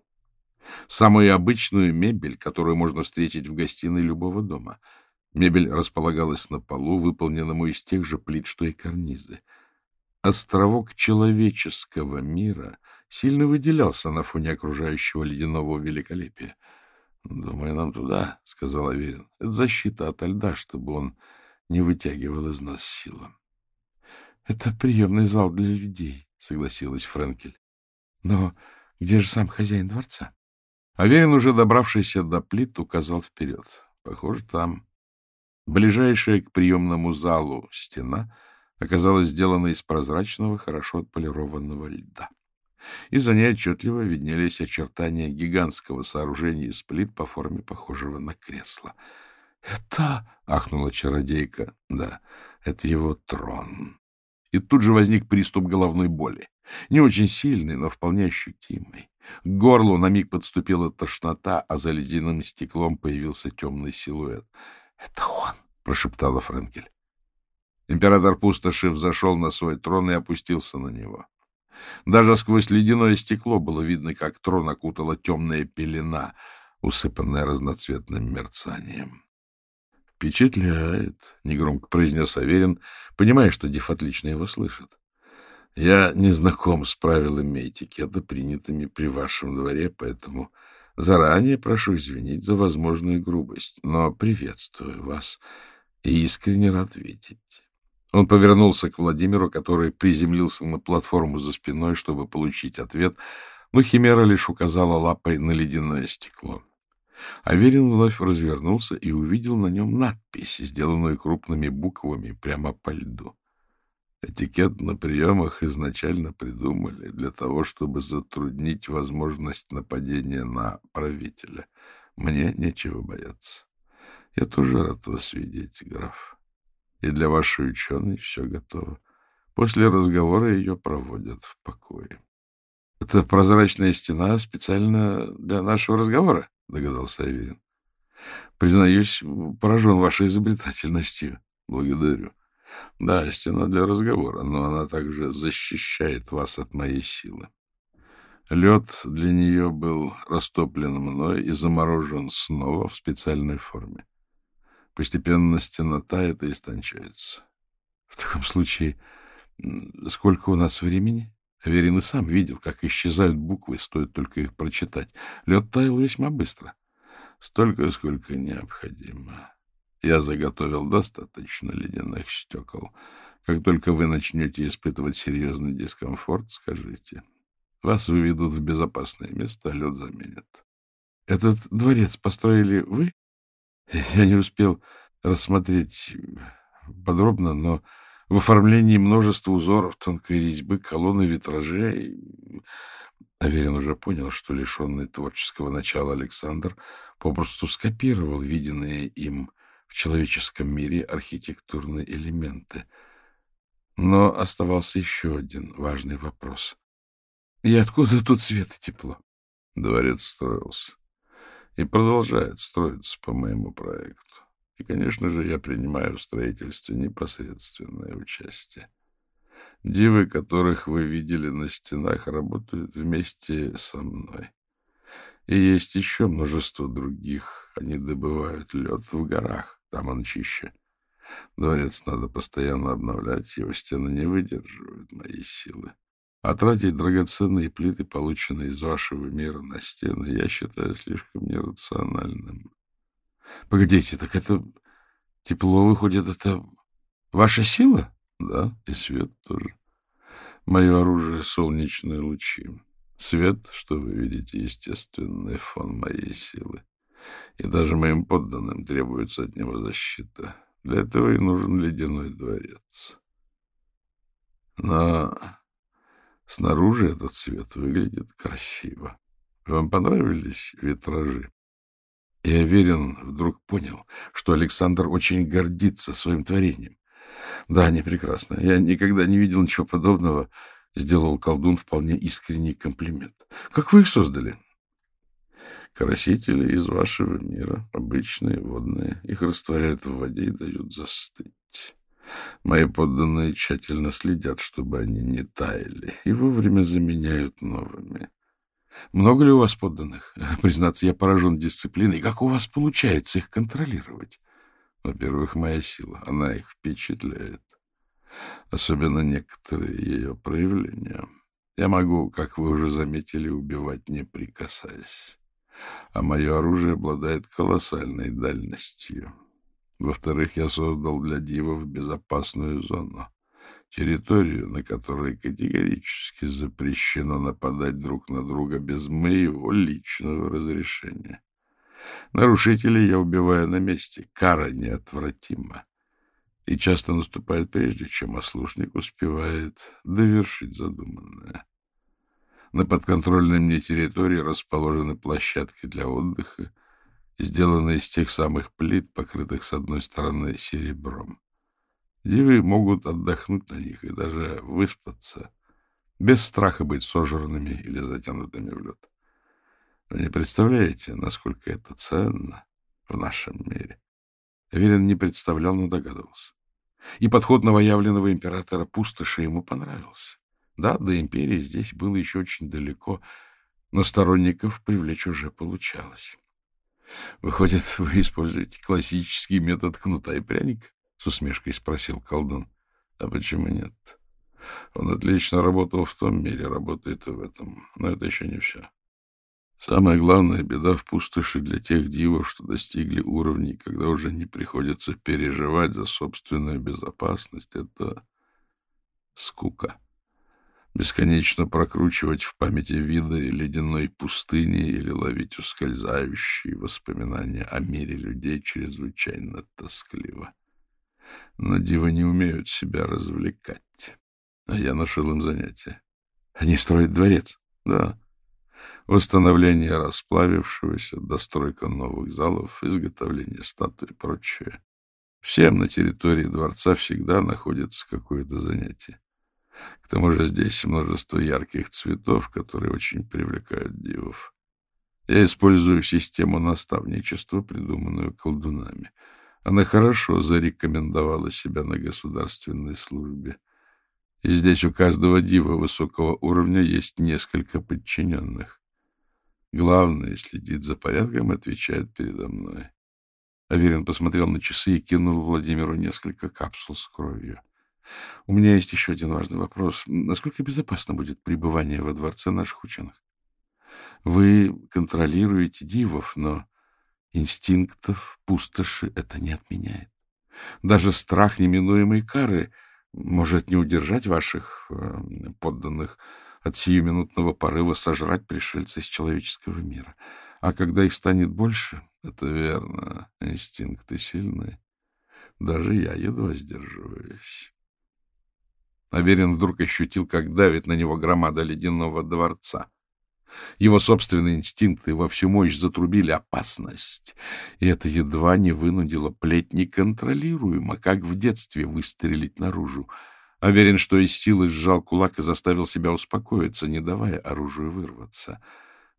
Самую обычную мебель, которую можно встретить в гостиной любого дома. Мебель располагалась на полу, выполненному из тех же плит, что и карнизы. Островок человеческого мира сильно выделялся на фоне окружающего ледяного великолепия. — Думаю, нам туда, — сказал Аверин. — Это защита от льда, чтобы он не вытягивал из нас силу. — Это приемный зал для людей, — согласилась Френкель. — Но где же сам хозяин дворца? Аверин, уже добравшийся до плит, указал вперед. Похоже, там. Ближайшая к приемному залу стена оказалась сделана из прозрачного, хорошо отполированного льда. И за ней отчетливо виднелись очертания гигантского сооружения из плит по форме похожего на кресло. — Это... — ахнула чародейка. — Да, это его трон. И тут же возник приступ головной боли. Не очень сильный, но вполне ощутимый. К горлу на миг подступила тошнота, а за ледяным стеклом появился темный силуэт. — Это он! — прошептала Френкель. Император Пустоши взошел на свой трон и опустился на него. Даже сквозь ледяное стекло было видно, как трон окутала темная пелена, усыпанная разноцветным мерцанием. — Впечатляет, — негромко произнес Аверин, понимая, что Диф отлично его слышит. Я не знаком с правилами этикета, принятыми при вашем дворе, поэтому заранее прошу извинить за возможную грубость, но приветствую вас и искренне рад видеть. Он повернулся к Владимиру, который приземлился на платформу за спиной, чтобы получить ответ, но Химера лишь указала лапой на ледяное стекло. Аверин вновь развернулся и увидел на нем надпись, сделанную крупными буквами прямо по льду. Этикет на приемах изначально придумали для того, чтобы затруднить возможность нападения на правителя. Мне нечего бояться. Я тоже рад вас видеть, граф. И для вашей ученой все готово. После разговора ее проводят в покое. — Это прозрачная стена специально для нашего разговора, — догадался Авиин. — Признаюсь, поражен вашей изобретательностью. Благодарю. Да, стена для разговора, но она также защищает вас от моей силы. Лед для нее был растоплен мной и заморожен снова в специальной форме. Постепенно стена тает и истончается. В таком случае, сколько у нас времени? Аверин и сам видел, как исчезают буквы, стоит только их прочитать. Лед таял весьма быстро. Столько, сколько необходимо. Я заготовил достаточно ледяных стекол. Как только вы начнете испытывать серьезный дискомфорт, скажите. Вас выведут в безопасное место, а лед заменят. Этот дворец построили вы? Я не успел рассмотреть подробно, но в оформлении множества узоров, тонкой резьбы, колонны витражей... Аверин уже понял, что лишенный творческого начала Александр попросту скопировал виденное им в человеческом мире архитектурные элементы. Но оставался еще один важный вопрос. И откуда тут свет и тепло? Дворец строился и продолжает строиться по моему проекту. И, конечно же, я принимаю в строительстве непосредственное участие. Дивы, которых вы видели на стенах, работают вместе со мной. И есть еще множество других. Они добывают лед в горах. Там он чище. Дворец надо постоянно обновлять, его стены не выдерживают моей силы. А тратить драгоценные плиты, полученные из вашего мира, на стены, я считаю слишком нерациональным. Погодите, так это тепло выходит, это ваша сила? Да, и свет тоже. Мое оружие — солнечные лучи. Свет, что вы видите, естественный фон моей силы и даже моим подданным требуется от него защита. Для этого и нужен ледяной дворец. Но снаружи этот цвет выглядит красиво. Вам понравились витражи? И Аверин вдруг понял, что Александр очень гордится своим творением. Да, они прекрасны. Я никогда не видел ничего подобного. Сделал колдун вполне искренний комплимент. Как вы их создали? Красители из вашего мира, обычные, водные. Их растворяют в воде и дают застыть. Мои подданные тщательно следят, чтобы они не таяли, и вовремя заменяют новыми. Много ли у вас подданных? (laughs) Признаться, я поражен дисциплиной. Как у вас получается их контролировать? Во-первых, моя сила. Она их впечатляет. Особенно некоторые ее проявления. Я могу, как вы уже заметили, убивать, не прикасаясь. А мое оружие обладает колоссальной дальностью. Во-вторых, я создал для дивов безопасную зону территорию, на которой категорически запрещено нападать друг на друга без моего личного разрешения. Нарушителей я убиваю на месте, кара неотвратима и часто наступает прежде, чем ослушник успевает довершить задуманное. На подконтрольной мне территории расположены площадки для отдыха, сделанные из тех самых плит, покрытых с одной стороны серебром. Дивы могут отдохнуть на них и даже выспаться, без страха быть сожранными или затянутыми в лед. Вы не представляете, насколько это ценно в нашем мире. Верин не представлял, но догадывался. И подход новоявленного императора пустоши ему понравился. Да, до империи здесь было еще очень далеко, но сторонников привлечь уже получалось. Выходит, (laughs) вы используете классический метод кнута и пряника? — с усмешкой спросил колдун. — А почему нет? Он отлично работал в том мире, работает и в этом. Но это еще не все. Самая главная беда в пустоши для тех дивов, что достигли уровней, когда уже не приходится переживать за собственную безопасность, это скука. Бесконечно прокручивать в памяти виды ледяной пустыни или ловить ускользающие воспоминания о мире людей чрезвычайно тоскливо но дивы не умеют себя развлекать. А я нашел им занятие. Они строят дворец. Да. Восстановление расплавившегося, достройка новых залов, изготовление статуй и прочее. Всем на территории дворца всегда находится какое-то занятие. К тому же здесь множество ярких цветов, которые очень привлекают дивов. Я использую систему наставничества, придуманную колдунами — она хорошо зарекомендовала себя на государственной службе. И здесь у каждого дива высокого уровня есть несколько подчиненных. Главное следит за порядком и отвечает передо мной. Аверин посмотрел на часы и кинул Владимиру несколько капсул с кровью. У меня есть еще один важный вопрос. Насколько безопасно будет пребывание во дворце наших ученых? Вы контролируете дивов, но Инстинктов пустоши это не отменяет. Даже страх неминуемой кары может не удержать ваших э, подданных от сиюминутного порыва сожрать пришельца из человеческого мира. А когда их станет больше, это верно, инстинкты сильны. Даже я едва сдерживаюсь. Аверин вдруг ощутил, как давит на него громада ледяного дворца. Его собственные инстинкты во всю мощь затрубили опасность, и это едва не вынудило плеть неконтролируемо, как в детстве выстрелить наружу. Уверен, что из силы сжал кулак и заставил себя успокоиться, не давая оружию вырваться.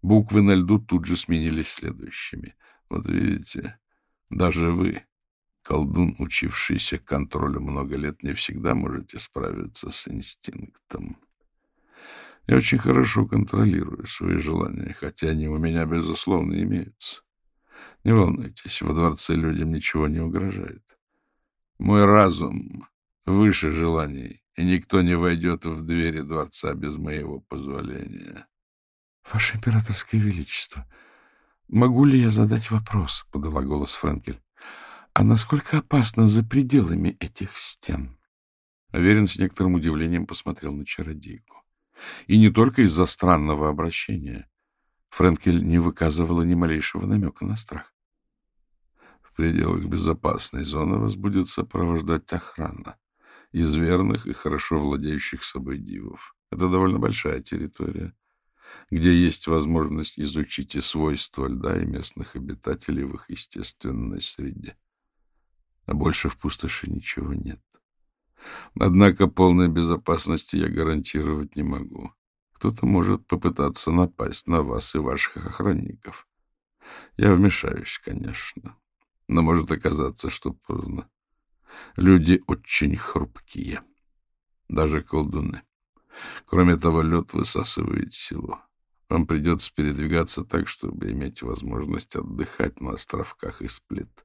Буквы на льду тут же сменились следующими. Вот видите, даже вы, колдун, учившийся контролю много лет, не всегда можете справиться с инстинктом. Я очень хорошо контролирую свои желания, хотя они у меня, безусловно, имеются. Не волнуйтесь, во дворце людям ничего не угрожает. Мой разум выше желаний, и никто не войдет в двери дворца без моего позволения. — Ваше императорское величество, могу ли я задать вопрос? — подала голос Френкель. — А насколько опасно за пределами этих стен? Аверин с некоторым удивлением посмотрел на чародейку. И не только из-за странного обращения. Френкель не выказывала ни малейшего намека на страх. В пределах безопасной зоны вас будет сопровождать охрана. из верных и хорошо владеющих собой дивов. Это довольно большая территория, где есть возможность изучить и свойства льда и местных обитателей в их естественной среде. А больше в пустоши ничего нет. Однако полной безопасности я гарантировать не могу. Кто-то может попытаться напасть на вас и ваших охранников. Я вмешаюсь, конечно, но может оказаться, что поздно. Люди очень хрупкие, даже колдуны. Кроме того, лед высасывает силу. Вам придется передвигаться так, чтобы иметь возможность отдыхать на островках из плит.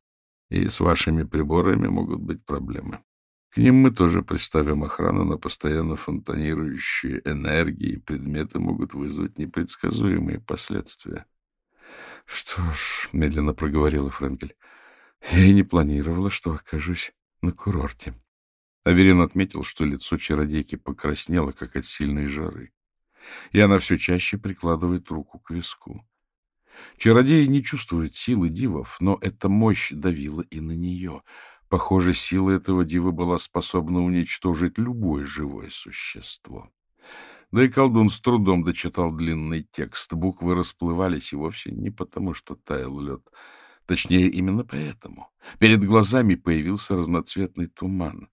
И с вашими приборами могут быть проблемы. К ним мы тоже представим охрану, но постоянно фонтанирующие энергии предметы могут вызвать непредсказуемые последствия. — Что ж, — медленно проговорила Френкель, — я и не планировала, что окажусь на курорте. Аверин отметил, что лицо чародейки покраснело, как от сильной жары, и она все чаще прикладывает руку к виску. Чародеи не чувствуют силы дивов, но эта мощь давила и на нее — Похоже, сила этого дива была способна уничтожить любое живое существо. Да и колдун с трудом дочитал длинный текст. Буквы расплывались, и вовсе не потому, что таял лед. Точнее, именно поэтому. Перед глазами появился разноцветный туман.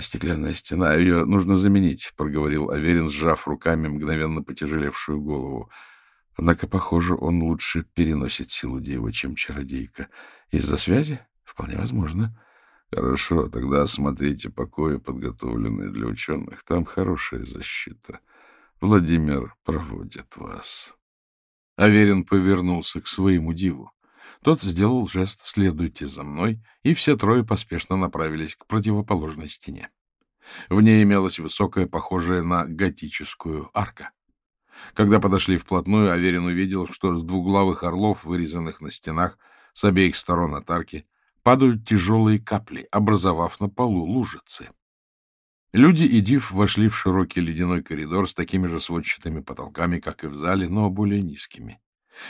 «Стеклянная стена, ее нужно заменить», — проговорил Аверин, сжав руками мгновенно потяжелевшую голову. Однако, похоже, он лучше переносит силу дева, чем чародейка. Из-за связи? Вполне возможно. Хорошо, тогда осмотрите покои, подготовленные для ученых. Там хорошая защита. Владимир проводит вас. Аверин повернулся к своему диву. Тот сделал жест «следуйте за мной», и все трое поспешно направились к противоположной стене. В ней имелась высокая, похожая на готическую арка. Когда подошли вплотную, Аверин увидел, что с двуглавых орлов, вырезанных на стенах, с обеих сторон от арки, падают тяжелые капли, образовав на полу лужицы. Люди и Див вошли в широкий ледяной коридор с такими же сводчатыми потолками, как и в зале, но более низкими.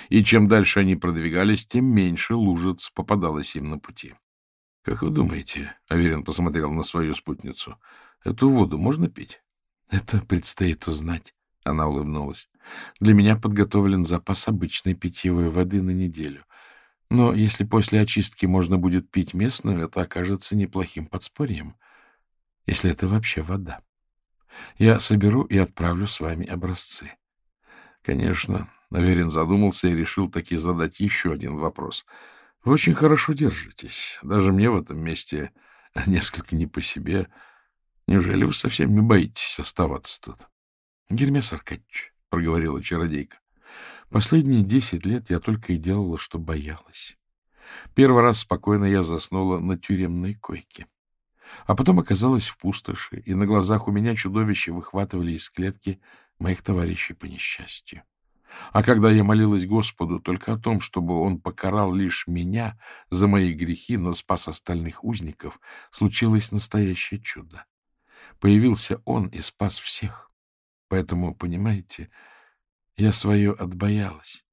И чем дальше они продвигались, тем меньше лужиц попадалось им на пути. — Как вы думаете, — Аверин посмотрел на свою спутницу, — эту воду можно пить? — Это предстоит узнать, — она улыбнулась. — Для меня подготовлен запас обычной питьевой воды на неделю. Но если после очистки можно будет пить местную, это окажется неплохим подспорьем, если это вообще вода. Я соберу и отправлю с вами образцы. Конечно, Наверин задумался и решил таки задать еще один вопрос. Вы очень хорошо держитесь. Даже мне в этом месте (laughs) несколько не по себе. Неужели вы совсем не боитесь оставаться тут? — Гермес Аркадьевич, — проговорила чародейка, Последние десять лет я только и делала, что боялась. Первый раз спокойно я заснула на тюремной койке. А потом оказалась в пустоши, и на глазах у меня чудовища выхватывали из клетки моих товарищей по несчастью. А когда я молилась Господу только о том, чтобы он покарал лишь меня за мои грехи, но спас остальных узников, случилось настоящее чудо. Появился он и спас всех. Поэтому, понимаете, я свое отбоялась.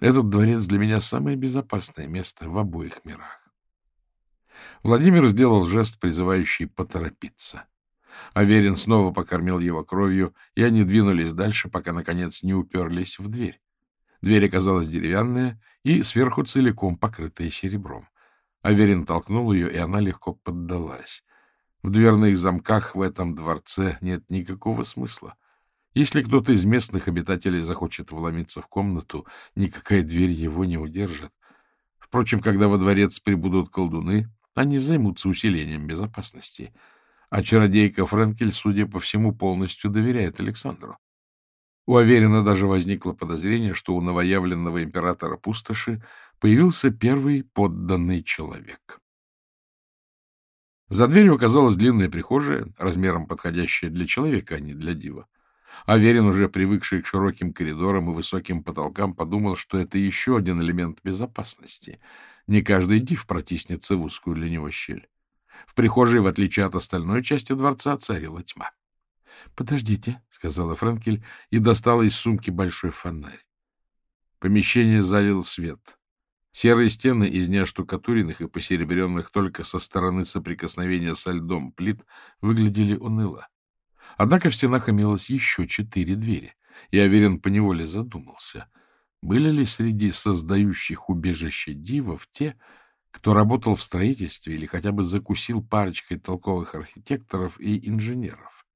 Этот дворец для меня самое безопасное место в обоих мирах. Владимир сделал жест, призывающий поторопиться. Аверин снова покормил его кровью, и они двинулись дальше, пока, наконец, не уперлись в дверь. Дверь оказалась деревянная и сверху целиком покрытая серебром. Аверин толкнул ее, и она легко поддалась. В дверных замках в этом дворце нет никакого смысла. Если кто-то из местных обитателей захочет вломиться в комнату, никакая дверь его не удержит. Впрочем, когда во дворец прибудут колдуны, они займутся усилением безопасности. А чародейка Френкель, судя по всему, полностью доверяет Александру. У Аверина даже возникло подозрение, что у новоявленного императора пустоши появился первый подданный человек. За дверью оказалась длинная прихожая, размером подходящая для человека, а не для дива. Аверин, уже привыкший к широким коридорам и высоким потолкам, подумал, что это еще один элемент безопасности. Не каждый див протиснется в узкую для него щель. В прихожей, в отличие от остальной части дворца, царила тьма. — Подождите, — сказала Френкель и достала из сумки большой фонарь. Помещение залил свет. Серые стены из неоштукатуренных и посеребренных только со стороны соприкосновения со льдом плит выглядели уныло. Однако в стенах имелось еще четыре двери. Я уверен, поневоле задумался, были ли среди создающих убежище дивов те, кто работал в строительстве или хотя бы закусил парочкой толковых архитекторов и инженеров.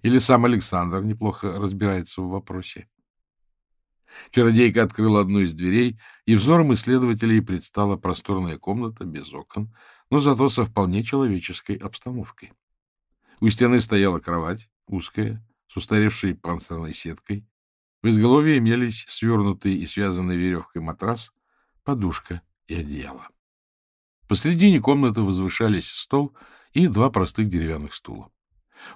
Или сам Александр неплохо разбирается в вопросе. Чародейка открыла одну из дверей, и взором исследователей предстала просторная комната без окон, но зато со вполне человеческой обстановкой. У стены стояла кровать, узкая, с устаревшей панцирной сеткой. В изголовье имелись свернутый и связанный веревкой матрас, подушка и одеяло. Посредине комнаты возвышались стол и два простых деревянных стула.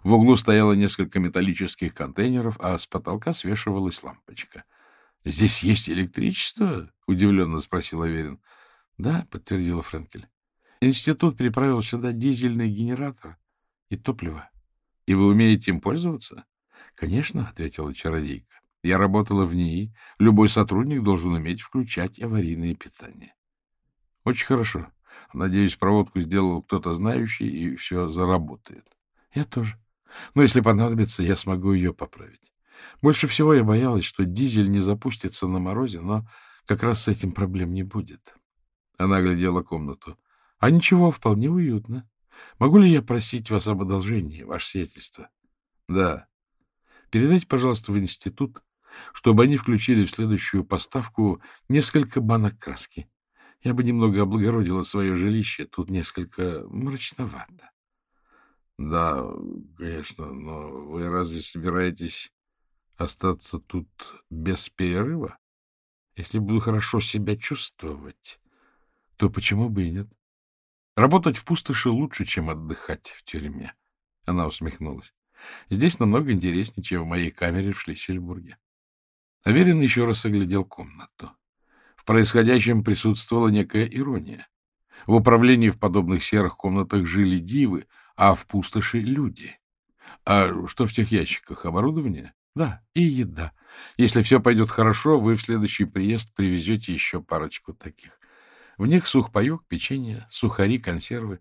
В углу стояло несколько металлических контейнеров, а с потолка свешивалась лампочка. — Здесь есть электричество? — удивленно спросил Аверин. — Да, — подтвердила Френкель. — Институт переправил сюда дизельный генератор и топливо. — И вы умеете им пользоваться? — Конечно, — ответила чародейка. — Я работала в ней. Любой сотрудник должен уметь включать аварийное питание. — Очень хорошо. Надеюсь, проводку сделал кто-то знающий, и все заработает. — Я тоже. Но если понадобится, я смогу ее поправить. Больше всего я боялась, что дизель не запустится на морозе, но как раз с этим проблем не будет. Она глядела комнату. — А ничего, вполне уютно. Могу ли я просить вас об одолжении, ваше сиятельство? — Да. Передайте, пожалуйста, в институт, чтобы они включили в следующую поставку несколько банок краски. Я бы немного облагородила свое жилище, тут несколько мрачновато. — Да, конечно, но вы разве собираетесь Остаться тут без перерыва? Если буду хорошо себя чувствовать, то почему бы и нет? Работать в пустоши лучше, чем отдыхать в тюрьме. Она усмехнулась. Здесь намного интереснее, чем в моей камере в Шлиссельбурге. Аверин еще раз оглядел комнату. В происходящем присутствовала некая ирония. В управлении в подобных серых комнатах жили дивы, а в пустоши — люди. А что в тех ящиках? Оборудование? Да, и еда. Если все пойдет хорошо, вы в следующий приезд привезете еще парочку таких. В них сухпайок, печенье, сухари, консервы.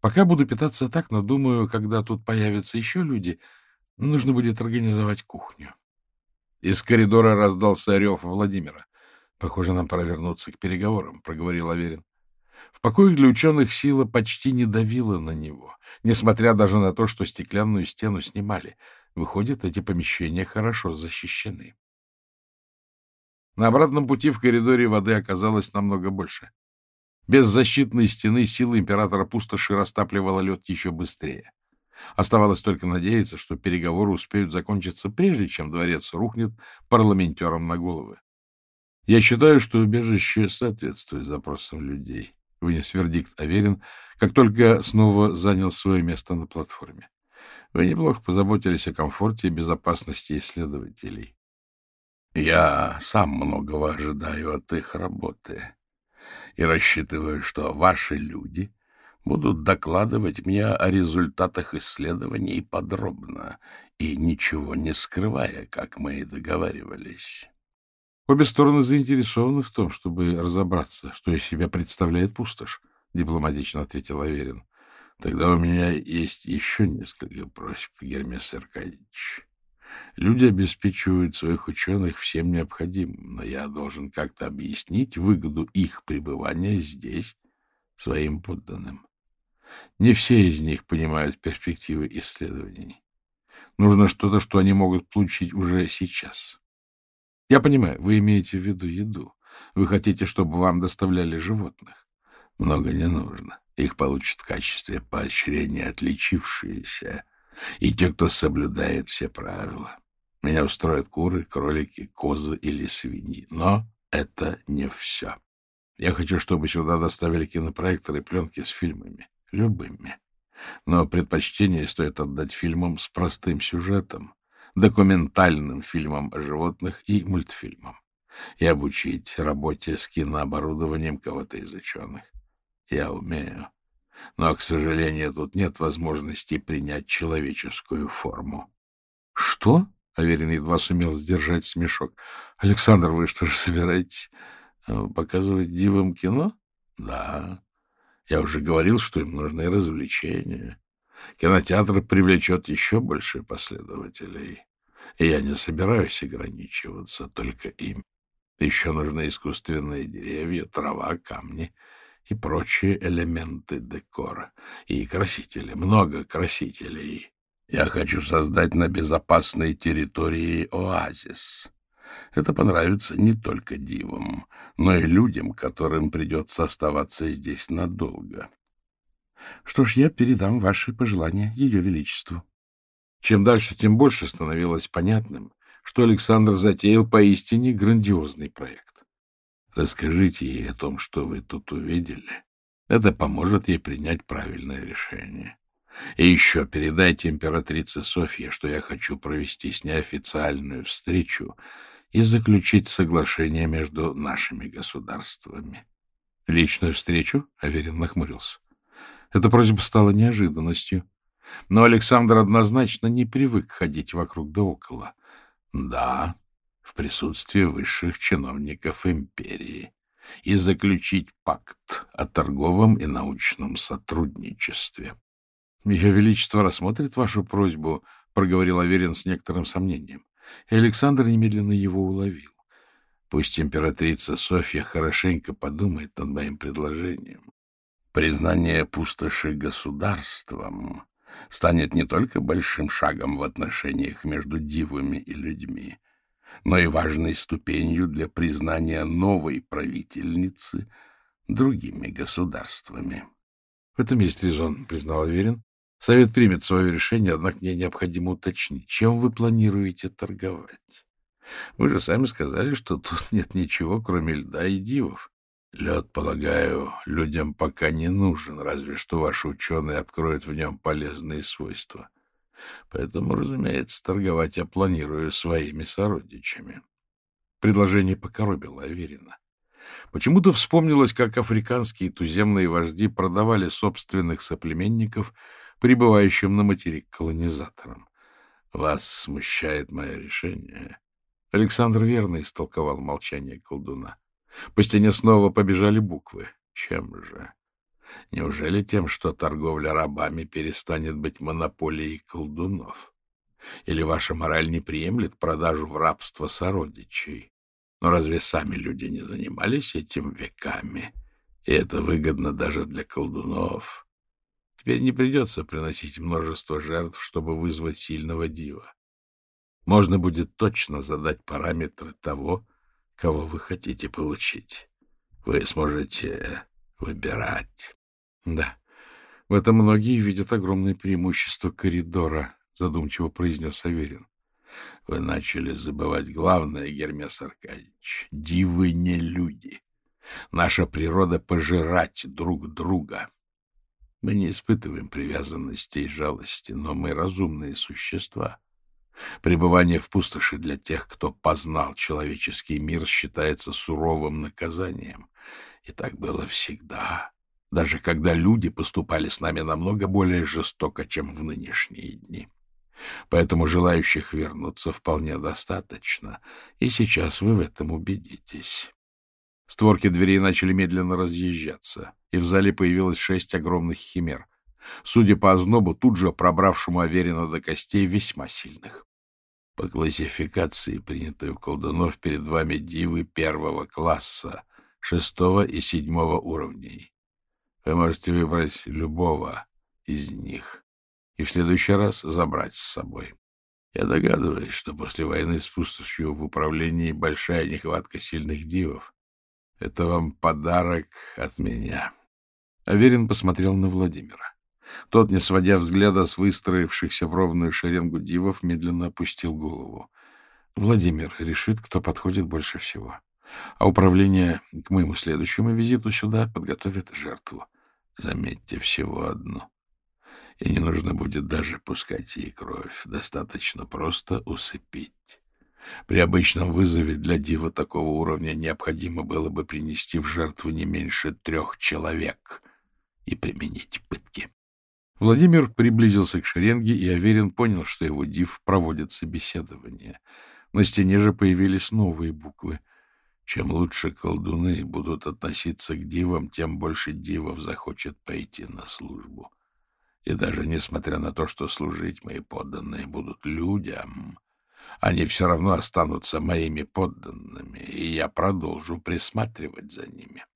Пока буду питаться так, но думаю, когда тут появятся еще люди, нужно будет организовать кухню. Из коридора раздался рев Владимира. Похоже, нам пора вернуться к переговорам, — проговорил Аверин. В покоях для ученых сила почти не давила на него, несмотря даже на то, что стеклянную стену снимали — Выходит, эти помещения хорошо защищены. На обратном пути в коридоре воды оказалось намного больше. Без защитной стены сила императора пустоши растапливала лед еще быстрее. Оставалось только надеяться, что переговоры успеют закончиться прежде, чем дворец рухнет парламентерам на головы. Я считаю, что убежище соответствует запросам людей, — вынес вердикт Аверин, как только снова занял свое место на платформе. Вы неплохо позаботились о комфорте и безопасности исследователей. Я сам многого ожидаю от их работы и рассчитываю, что ваши люди будут докладывать мне о результатах исследований подробно и ничего не скрывая, как мы и договаривались. Обе стороны заинтересованы в том, чтобы разобраться, что из себя представляет пустошь, — дипломатично ответил Аверин. Тогда у меня есть еще несколько просьб, Гермес Аркадьевич. Люди обеспечивают своих ученых всем необходимым, но я должен как-то объяснить выгоду их пребывания здесь своим подданным. Не все из них понимают перспективы исследований. Нужно что-то, что они могут получить уже сейчас. Я понимаю, вы имеете в виду еду. Вы хотите, чтобы вам доставляли животных. Много не нужно. Их получат в качестве поощрения отличившиеся и те, кто соблюдает все правила. Меня устроят куры, кролики, козы или свиньи. Но это не все. Я хочу, чтобы сюда доставили кинопроекторы и пленки с фильмами. Любыми. Но предпочтение стоит отдать фильмам с простым сюжетом, документальным фильмам о животных и мультфильмам. И обучить работе с кинооборудованием кого-то из ученых. Я умею. Но, к сожалению, тут нет возможности принять человеческую форму. — Что? — Аверин едва сумел сдержать смешок. — Александр, вы что же собираетесь Э, показывать дивам кино? Да. Я уже говорил, что им нужны развлечения. Кинотеатр привлечет еще больше последователей. И я не собираюсь ограничиваться только им. Еще нужны искусственные деревья, трава, камни и прочие элементы декора. И красители, много красителей. Я хочу создать на безопасной территории оазис. Это понравится не только дивам, но и людям, которым придется оставаться здесь надолго. Что ж, я передам ваши пожелания Ее Величеству. Чем дальше, тем больше становилось понятным, что Александр затеял поистине грандиозный проект. Расскажите ей о том, что вы тут увидели. Это поможет ей принять правильное решение. И еще передайте императрице Софье, что я хочу провести с ней официальную встречу и заключить соглашение между нашими государствами. Личную встречу? Аверин нахмурился. Эта просьба стала неожиданностью. Но Александр однозначно не привык ходить вокруг да около. Да, в присутствии высших чиновников империи. И заключить пакт о торговом и научном сотрудничестве. — Ее Величество рассмотрит вашу просьбу, — проговорил Аверин с некоторым сомнением. И Александр немедленно его уловил. Пусть императрица Софья хорошенько подумает над моим предложением. Признание пустоши государством станет не только большим шагом в отношениях между дивами и людьми, но и важной ступенью для признания новой правительницы другими государствами. — В этом есть резон, — признал Аверин. — Совет примет свое решение, однако мне необходимо уточнить, чем вы планируете торговать. Вы же сами сказали, что тут (laughs) нет ничего, кроме льда и дивов. Лед, полагаю, людям пока не нужен, разве что ваши ученые откроют в нем полезные свойства. Поэтому, разумеется, торговать я планирую своими сородичами. Предложение покоробило Аверина. Почему-то вспомнилось, как африканские туземные вожди продавали собственных соплеменников, прибывающим на материк колонизаторам. Вас смущает мое решение? Александр верно истолковал молчание колдуна. По стене снова побежали буквы. Чем же? Неужели тем, что торговля рабами перестанет быть монополией колдунов? Или ваша мораль не приемлет продажу в рабство сородичей? Но разве сами люди не занимались этим веками? И это выгодно даже для колдунов. Теперь не придется приносить множество жертв, чтобы вызвать сильного дива. Можно будет точно задать параметры того, кого вы хотите получить. Вы сможете выбирать. Да, в этом многие видят огромное преимущество коридора, задумчиво произнес Аверин. Вы начали забывать главное, Гермес Аркадьевич. Дивы не люди. Наша природа — пожирать друг друга. Мы не испытываем привязанности и жалости, но мы разумные существа. Пребывание в пустоши для тех, кто познал человеческий мир, считается суровым наказанием. И так было всегда, даже когда люди поступали с нами намного более жестоко, чем в нынешние дни. Поэтому желающих вернуться вполне достаточно, и сейчас вы в этом убедитесь. Створки дверей начали медленно разъезжаться, и в зале появилось шесть огромных химер. Судя по ознобу, тут же пробравшему Аверина до костей, весьма сильных. По классификации, принятой у колдунов, перед вами дивы первого класса, шестого и седьмого уровней. Вы можете выбрать любого из них и в следующий раз забрать с собой. Я догадываюсь, что после войны с пустошью в управлении большая нехватка сильных дивов. Это вам подарок от меня. Аверин посмотрел на Владимира. Тот, не сводя взгляда с выстроившихся в ровную шеренгу дивов, медленно опустил голову. Владимир решит, кто подходит больше всего. А управление к моему следующему визиту сюда подготовит жертву. Заметьте, всего одну. И не нужно будет даже пускать ей кровь. Достаточно просто усыпить. При обычном вызове для дива такого уровня необходимо было бы принести в жертву не меньше трех человек и применить пытки. Владимир приблизился к шеренге, и Аверин понял, что его див проводит собеседование. На стене же появились новые буквы. Чем лучше колдуны будут относиться к дивам, тем больше дивов захочет пойти на службу. И даже несмотря на то, что служить мои подданные будут людям, они все равно останутся моими подданными, и я продолжу присматривать за ними.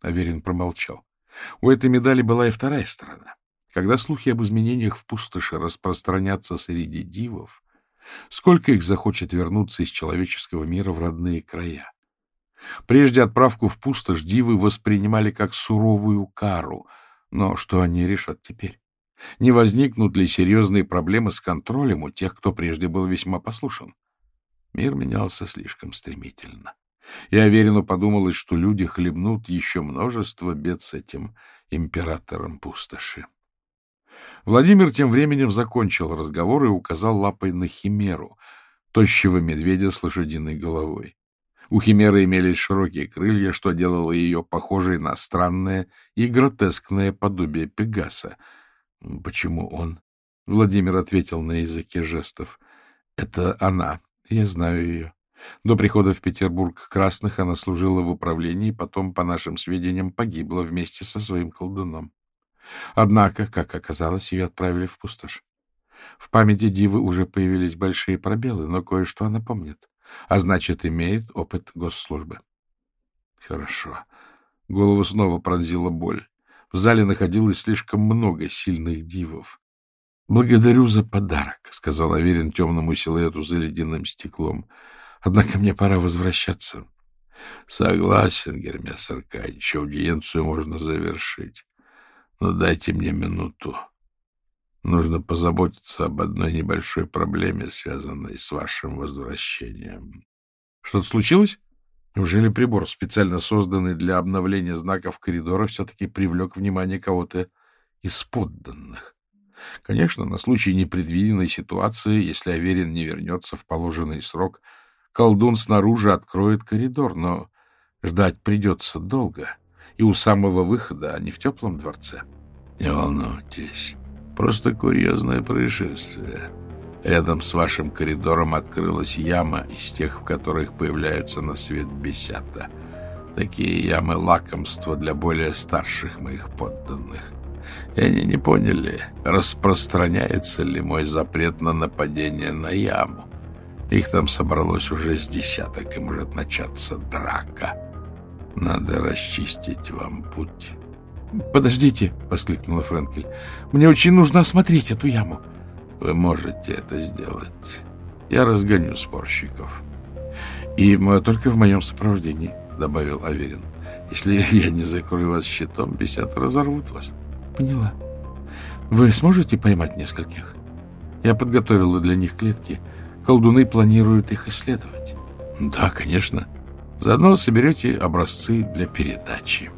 Аверин промолчал. У этой медали была и вторая сторона. Когда слухи об изменениях в пустоши распространятся среди дивов, сколько их захочет вернуться из человеческого мира в родные края? Прежде отправку в пустошь дивы воспринимали как суровую кару, но что они решат теперь? Не возникнут ли серьезные проблемы с контролем у тех, кто прежде был весьма послушен? Мир менялся слишком стремительно. И Аверину подумалось, что люди хлебнут еще множество бед с этим императором пустоши. Владимир тем временем закончил разговор и указал лапой на химеру, тощего медведя с лошадиной головой. У химеры имелись широкие крылья, что делало ее похожей на странное и гротескное подобие Пегаса — Почему он? Владимир ответил на языке жестов. Это она. Я знаю ее. До прихода в Петербург Красных она служила в управлении, потом, по нашим сведениям, погибла вместе со своим колдуном. Однако, как оказалось, ее отправили в пустошь. В памяти Дивы уже появились большие пробелы, но кое-что она помнит, а значит, имеет опыт госслужбы. Хорошо. Голову снова пронзила боль. В зале находилось слишком много сильных дивов. — Благодарю за подарок, — сказал Аверин темному силуэту за ледяным стеклом. — Однако мне пора возвращаться. — Согласен, Гермес Аркадьевич, аудиенцию можно завершить. Но дайте мне минуту. Нужно позаботиться об одной небольшой проблеме, связанной с вашим возвращением. — Что-то случилось? Неужели прибор, специально созданный для обновления знаков коридора, все-таки привлек внимание кого-то из подданных? Конечно, на случай непредвиденной ситуации, если Аверин не вернется в положенный срок, колдун снаружи откроет коридор, но ждать придется долго, и у самого выхода, а не в теплом дворце. — Не волнуйтесь, просто курьезное происшествие. Рядом с вашим коридором открылась яма из тех, в которых появляются на свет бесята. Такие ямы — лакомства для более старших моих подданных. И они не поняли, распространяется ли мой запрет на нападение на яму. Их там собралось уже с десяток, и может начаться драка. Надо расчистить вам путь. — Подождите, — воскликнула Френкель. — Мне очень нужно осмотреть эту яму. — вы можете это сделать. Я разгоню спорщиков. И только в моем сопровождении, — добавил Аверин. Если я не закрою вас щитом, бесят разорвут вас. Поняла. Вы сможете поймать нескольких? Я подготовила для них клетки. Колдуны планируют их исследовать. Да, конечно. Заодно соберете образцы для передачи.